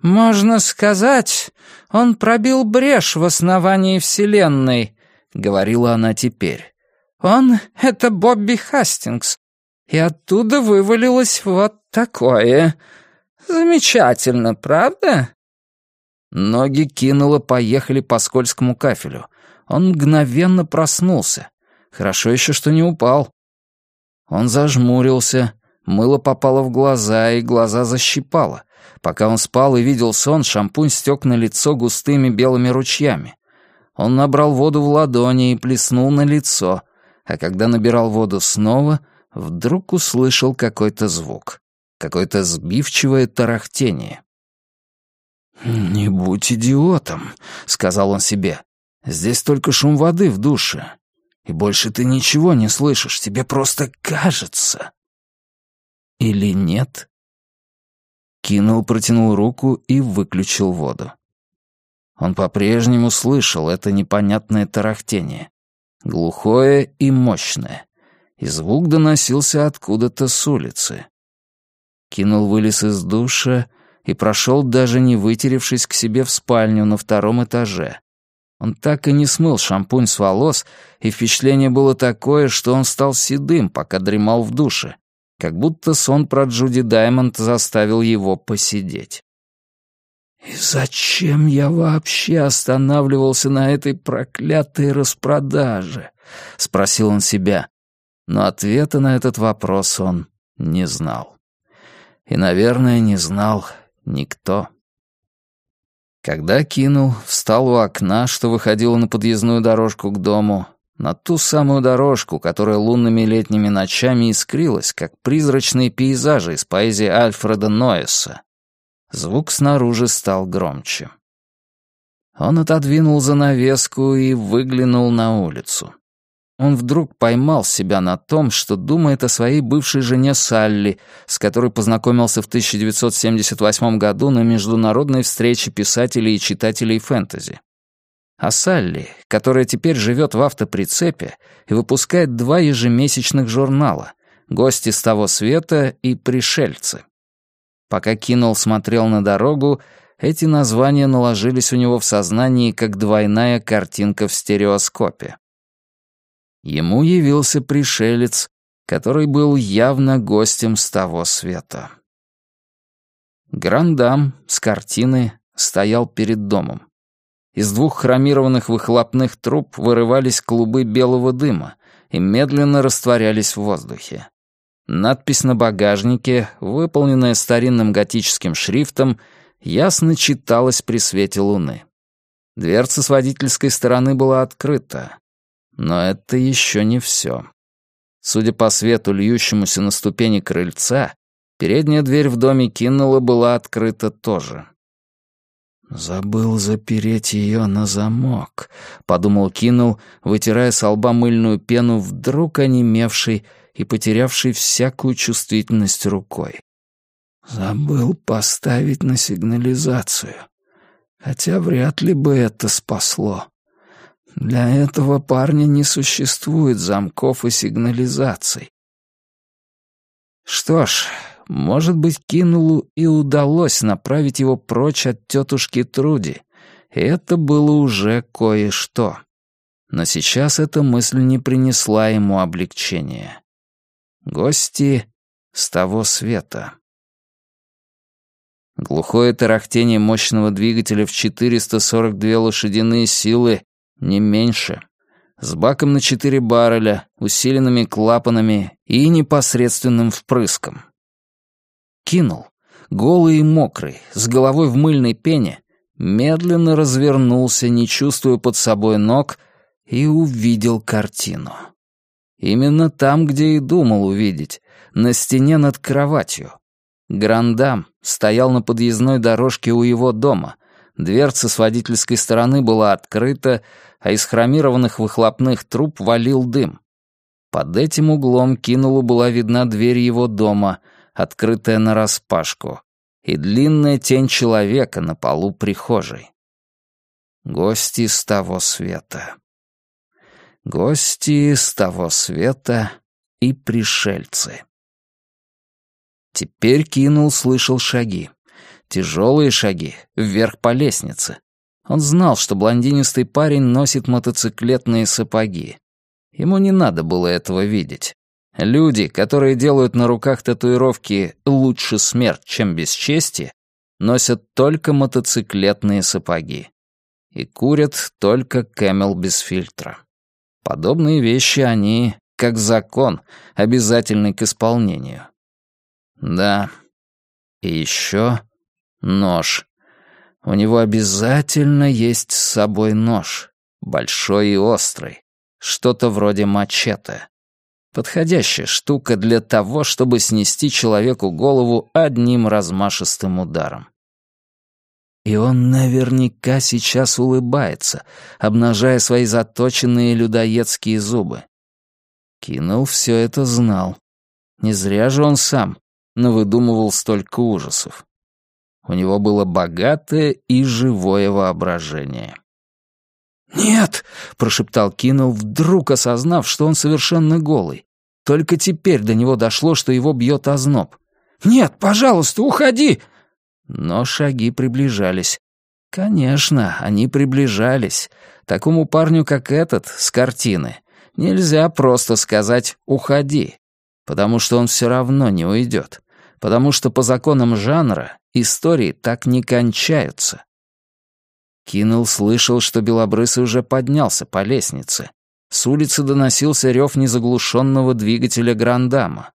«Можно сказать, он пробил брешь в основании Вселенной», — говорила она теперь. «Он — это Бобби Хастингс, и оттуда вывалилось вот такое. Замечательно, правда?» Ноги кинуло, поехали по скользкому кафелю. Он мгновенно проснулся. Хорошо еще, что не упал. Он зажмурился, мыло попало в глаза, и глаза защипало. Пока он спал и видел сон, шампунь стек на лицо густыми белыми ручьями. Он набрал воду в ладони и плеснул на лицо, а когда набирал воду снова, вдруг услышал какой-то звук, какое-то сбивчивое тарахтение. «Не будь идиотом», — сказал он себе. «Здесь только шум воды в душе. И больше ты ничего не слышишь, тебе просто кажется». Или нет? Кинул, протянул руку и выключил воду. Он по-прежнему слышал это непонятное тарахтение. Глухое и мощное. И звук доносился откуда-то с улицы. Кинул вылез из душа и прошел, даже не вытеревшись к себе в спальню на втором этаже. Он так и не смыл шампунь с волос, и впечатление было такое, что он стал седым, пока дремал в душе, как будто сон про Джуди Даймонд заставил его посидеть. «И зачем я вообще останавливался на этой проклятой распродаже?» — спросил он себя. Но ответа на этот вопрос он не знал. И, наверное, не знал Никто. Когда кинул, встал у окна, что выходило на подъездную дорожку к дому, на ту самую дорожку, которая лунными летними ночами искрилась, как призрачные пейзажи из поэзии Альфреда Ноэса. Звук снаружи стал громче. Он отодвинул занавеску и выглянул на улицу. Он вдруг поймал себя на том, что думает о своей бывшей жене Салли, с которой познакомился в 1978 году на международной встрече писателей и читателей фэнтези. О Салли, которая теперь живет в автоприцепе и выпускает два ежемесячных журнала «Гости с того света» и «Пришельцы». Пока Киннелл смотрел на дорогу, эти названия наложились у него в сознании как двойная картинка в стереоскопе. Ему явился пришелец, который был явно гостем с того света. Грандам с картины стоял перед домом. Из двух хромированных выхлопных труб вырывались клубы белого дыма и медленно растворялись в воздухе. Надпись на багажнике, выполненная старинным готическим шрифтом, ясно читалась при свете луны. Дверца с водительской стороны была открыта. Но это еще не все. Судя по свету, льющемуся на ступени крыльца, передняя дверь в доме Киннелла была открыта тоже. «Забыл запереть ее на замок», — подумал Киннелл, вытирая с лба мыльную пену, вдруг онемевший и потерявший всякую чувствительность рукой. «Забыл поставить на сигнализацию. Хотя вряд ли бы это спасло. Для этого парня не существует замков и сигнализаций. Что ж, может быть, Кинулу и удалось направить его прочь от тетушки Труди. Это было уже кое-что. Но сейчас эта мысль не принесла ему облегчения. Гости с того света. Глухое тарахтение мощного двигателя в 442 лошадиные силы не меньше. С баком на четыре барреля, усиленными клапанами и непосредственным впрыском. Кинул, голый и мокрый, с головой в мыльной пене, медленно развернулся, не чувствуя под собой ног, и увидел картину. Именно там, где и думал увидеть, на стене над кроватью. Грандам стоял на подъездной дорожке у его дома, дверца с водительской стороны была открыта, а из хромированных выхлопных труб валил дым. Под этим углом Кинулу была видна дверь его дома, открытая нараспашку, и длинная тень человека на полу прихожей. Гости с того света. Гости с того света и пришельцы. Теперь Кинул слышал шаги. Тяжелые шаги, вверх по лестнице. Он знал, что блондинистый парень носит мотоциклетные сапоги. Ему не надо было этого видеть. Люди, которые делают на руках татуировки «лучше смерть, чем бесчестие», носят только мотоциклетные сапоги. И курят только Camel без фильтра. Подобные вещи они, как закон, обязательны к исполнению. Да. И еще нож. У него обязательно есть с собой нож. Большой и острый. Что-то вроде мачете. Подходящая штука для того, чтобы снести человеку голову одним размашистым ударом. И он наверняка сейчас улыбается, обнажая свои заточенные людоедские зубы. Кинул все это знал. Не зря же он сам навыдумывал столько ужасов. У него было богатое и живое воображение. «Нет!» — прошептал Киннелл, вдруг осознав, что он совершенно голый. Только теперь до него дошло, что его бьет озноб. «Нет, пожалуйста, уходи!» Но шаги приближались. Конечно, они приближались. Такому парню, как этот, с картины, нельзя просто сказать «уходи», потому что он все равно не уйдет потому что по законам жанра истории так не кончаются. Киннелл слышал, что Белобрысый уже поднялся по лестнице. С улицы доносился рев незаглушенного двигателя Грандама.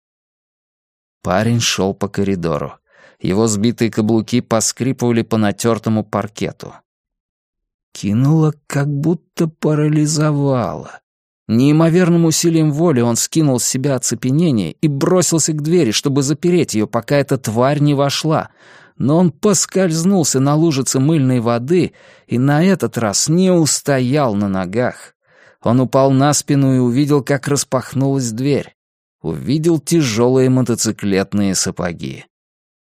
Парень шел по коридору. Его сбитые каблуки поскрипывали по натертому паркету. Кинуло, как будто парализовало. Неимоверным усилием воли он скинул с себя оцепенение и бросился к двери, чтобы запереть ее, пока эта тварь не вошла. Но он поскользнулся на лужице мыльной воды и на этот раз не устоял на ногах. Он упал на спину и увидел, как распахнулась дверь. Увидел тяжелые мотоциклетные сапоги.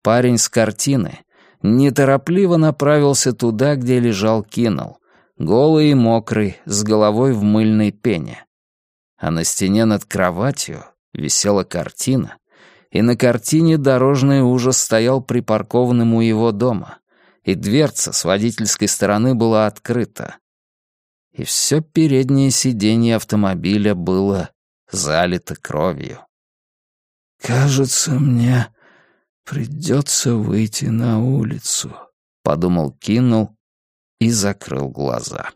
Парень с картины неторопливо направился туда, где лежал Киннелл, голый и мокрый, с головой в мыльной пене а на стене над кроватью висела картина, И на картине дорожный ужас стоял припаркованным у его дома, и дверца с водительской стороны была открыта. И все переднее сиденье автомобиля было залито кровью. «Кажется, мне придется выйти на улицу», — подумал Киннелл и закрыл глаза.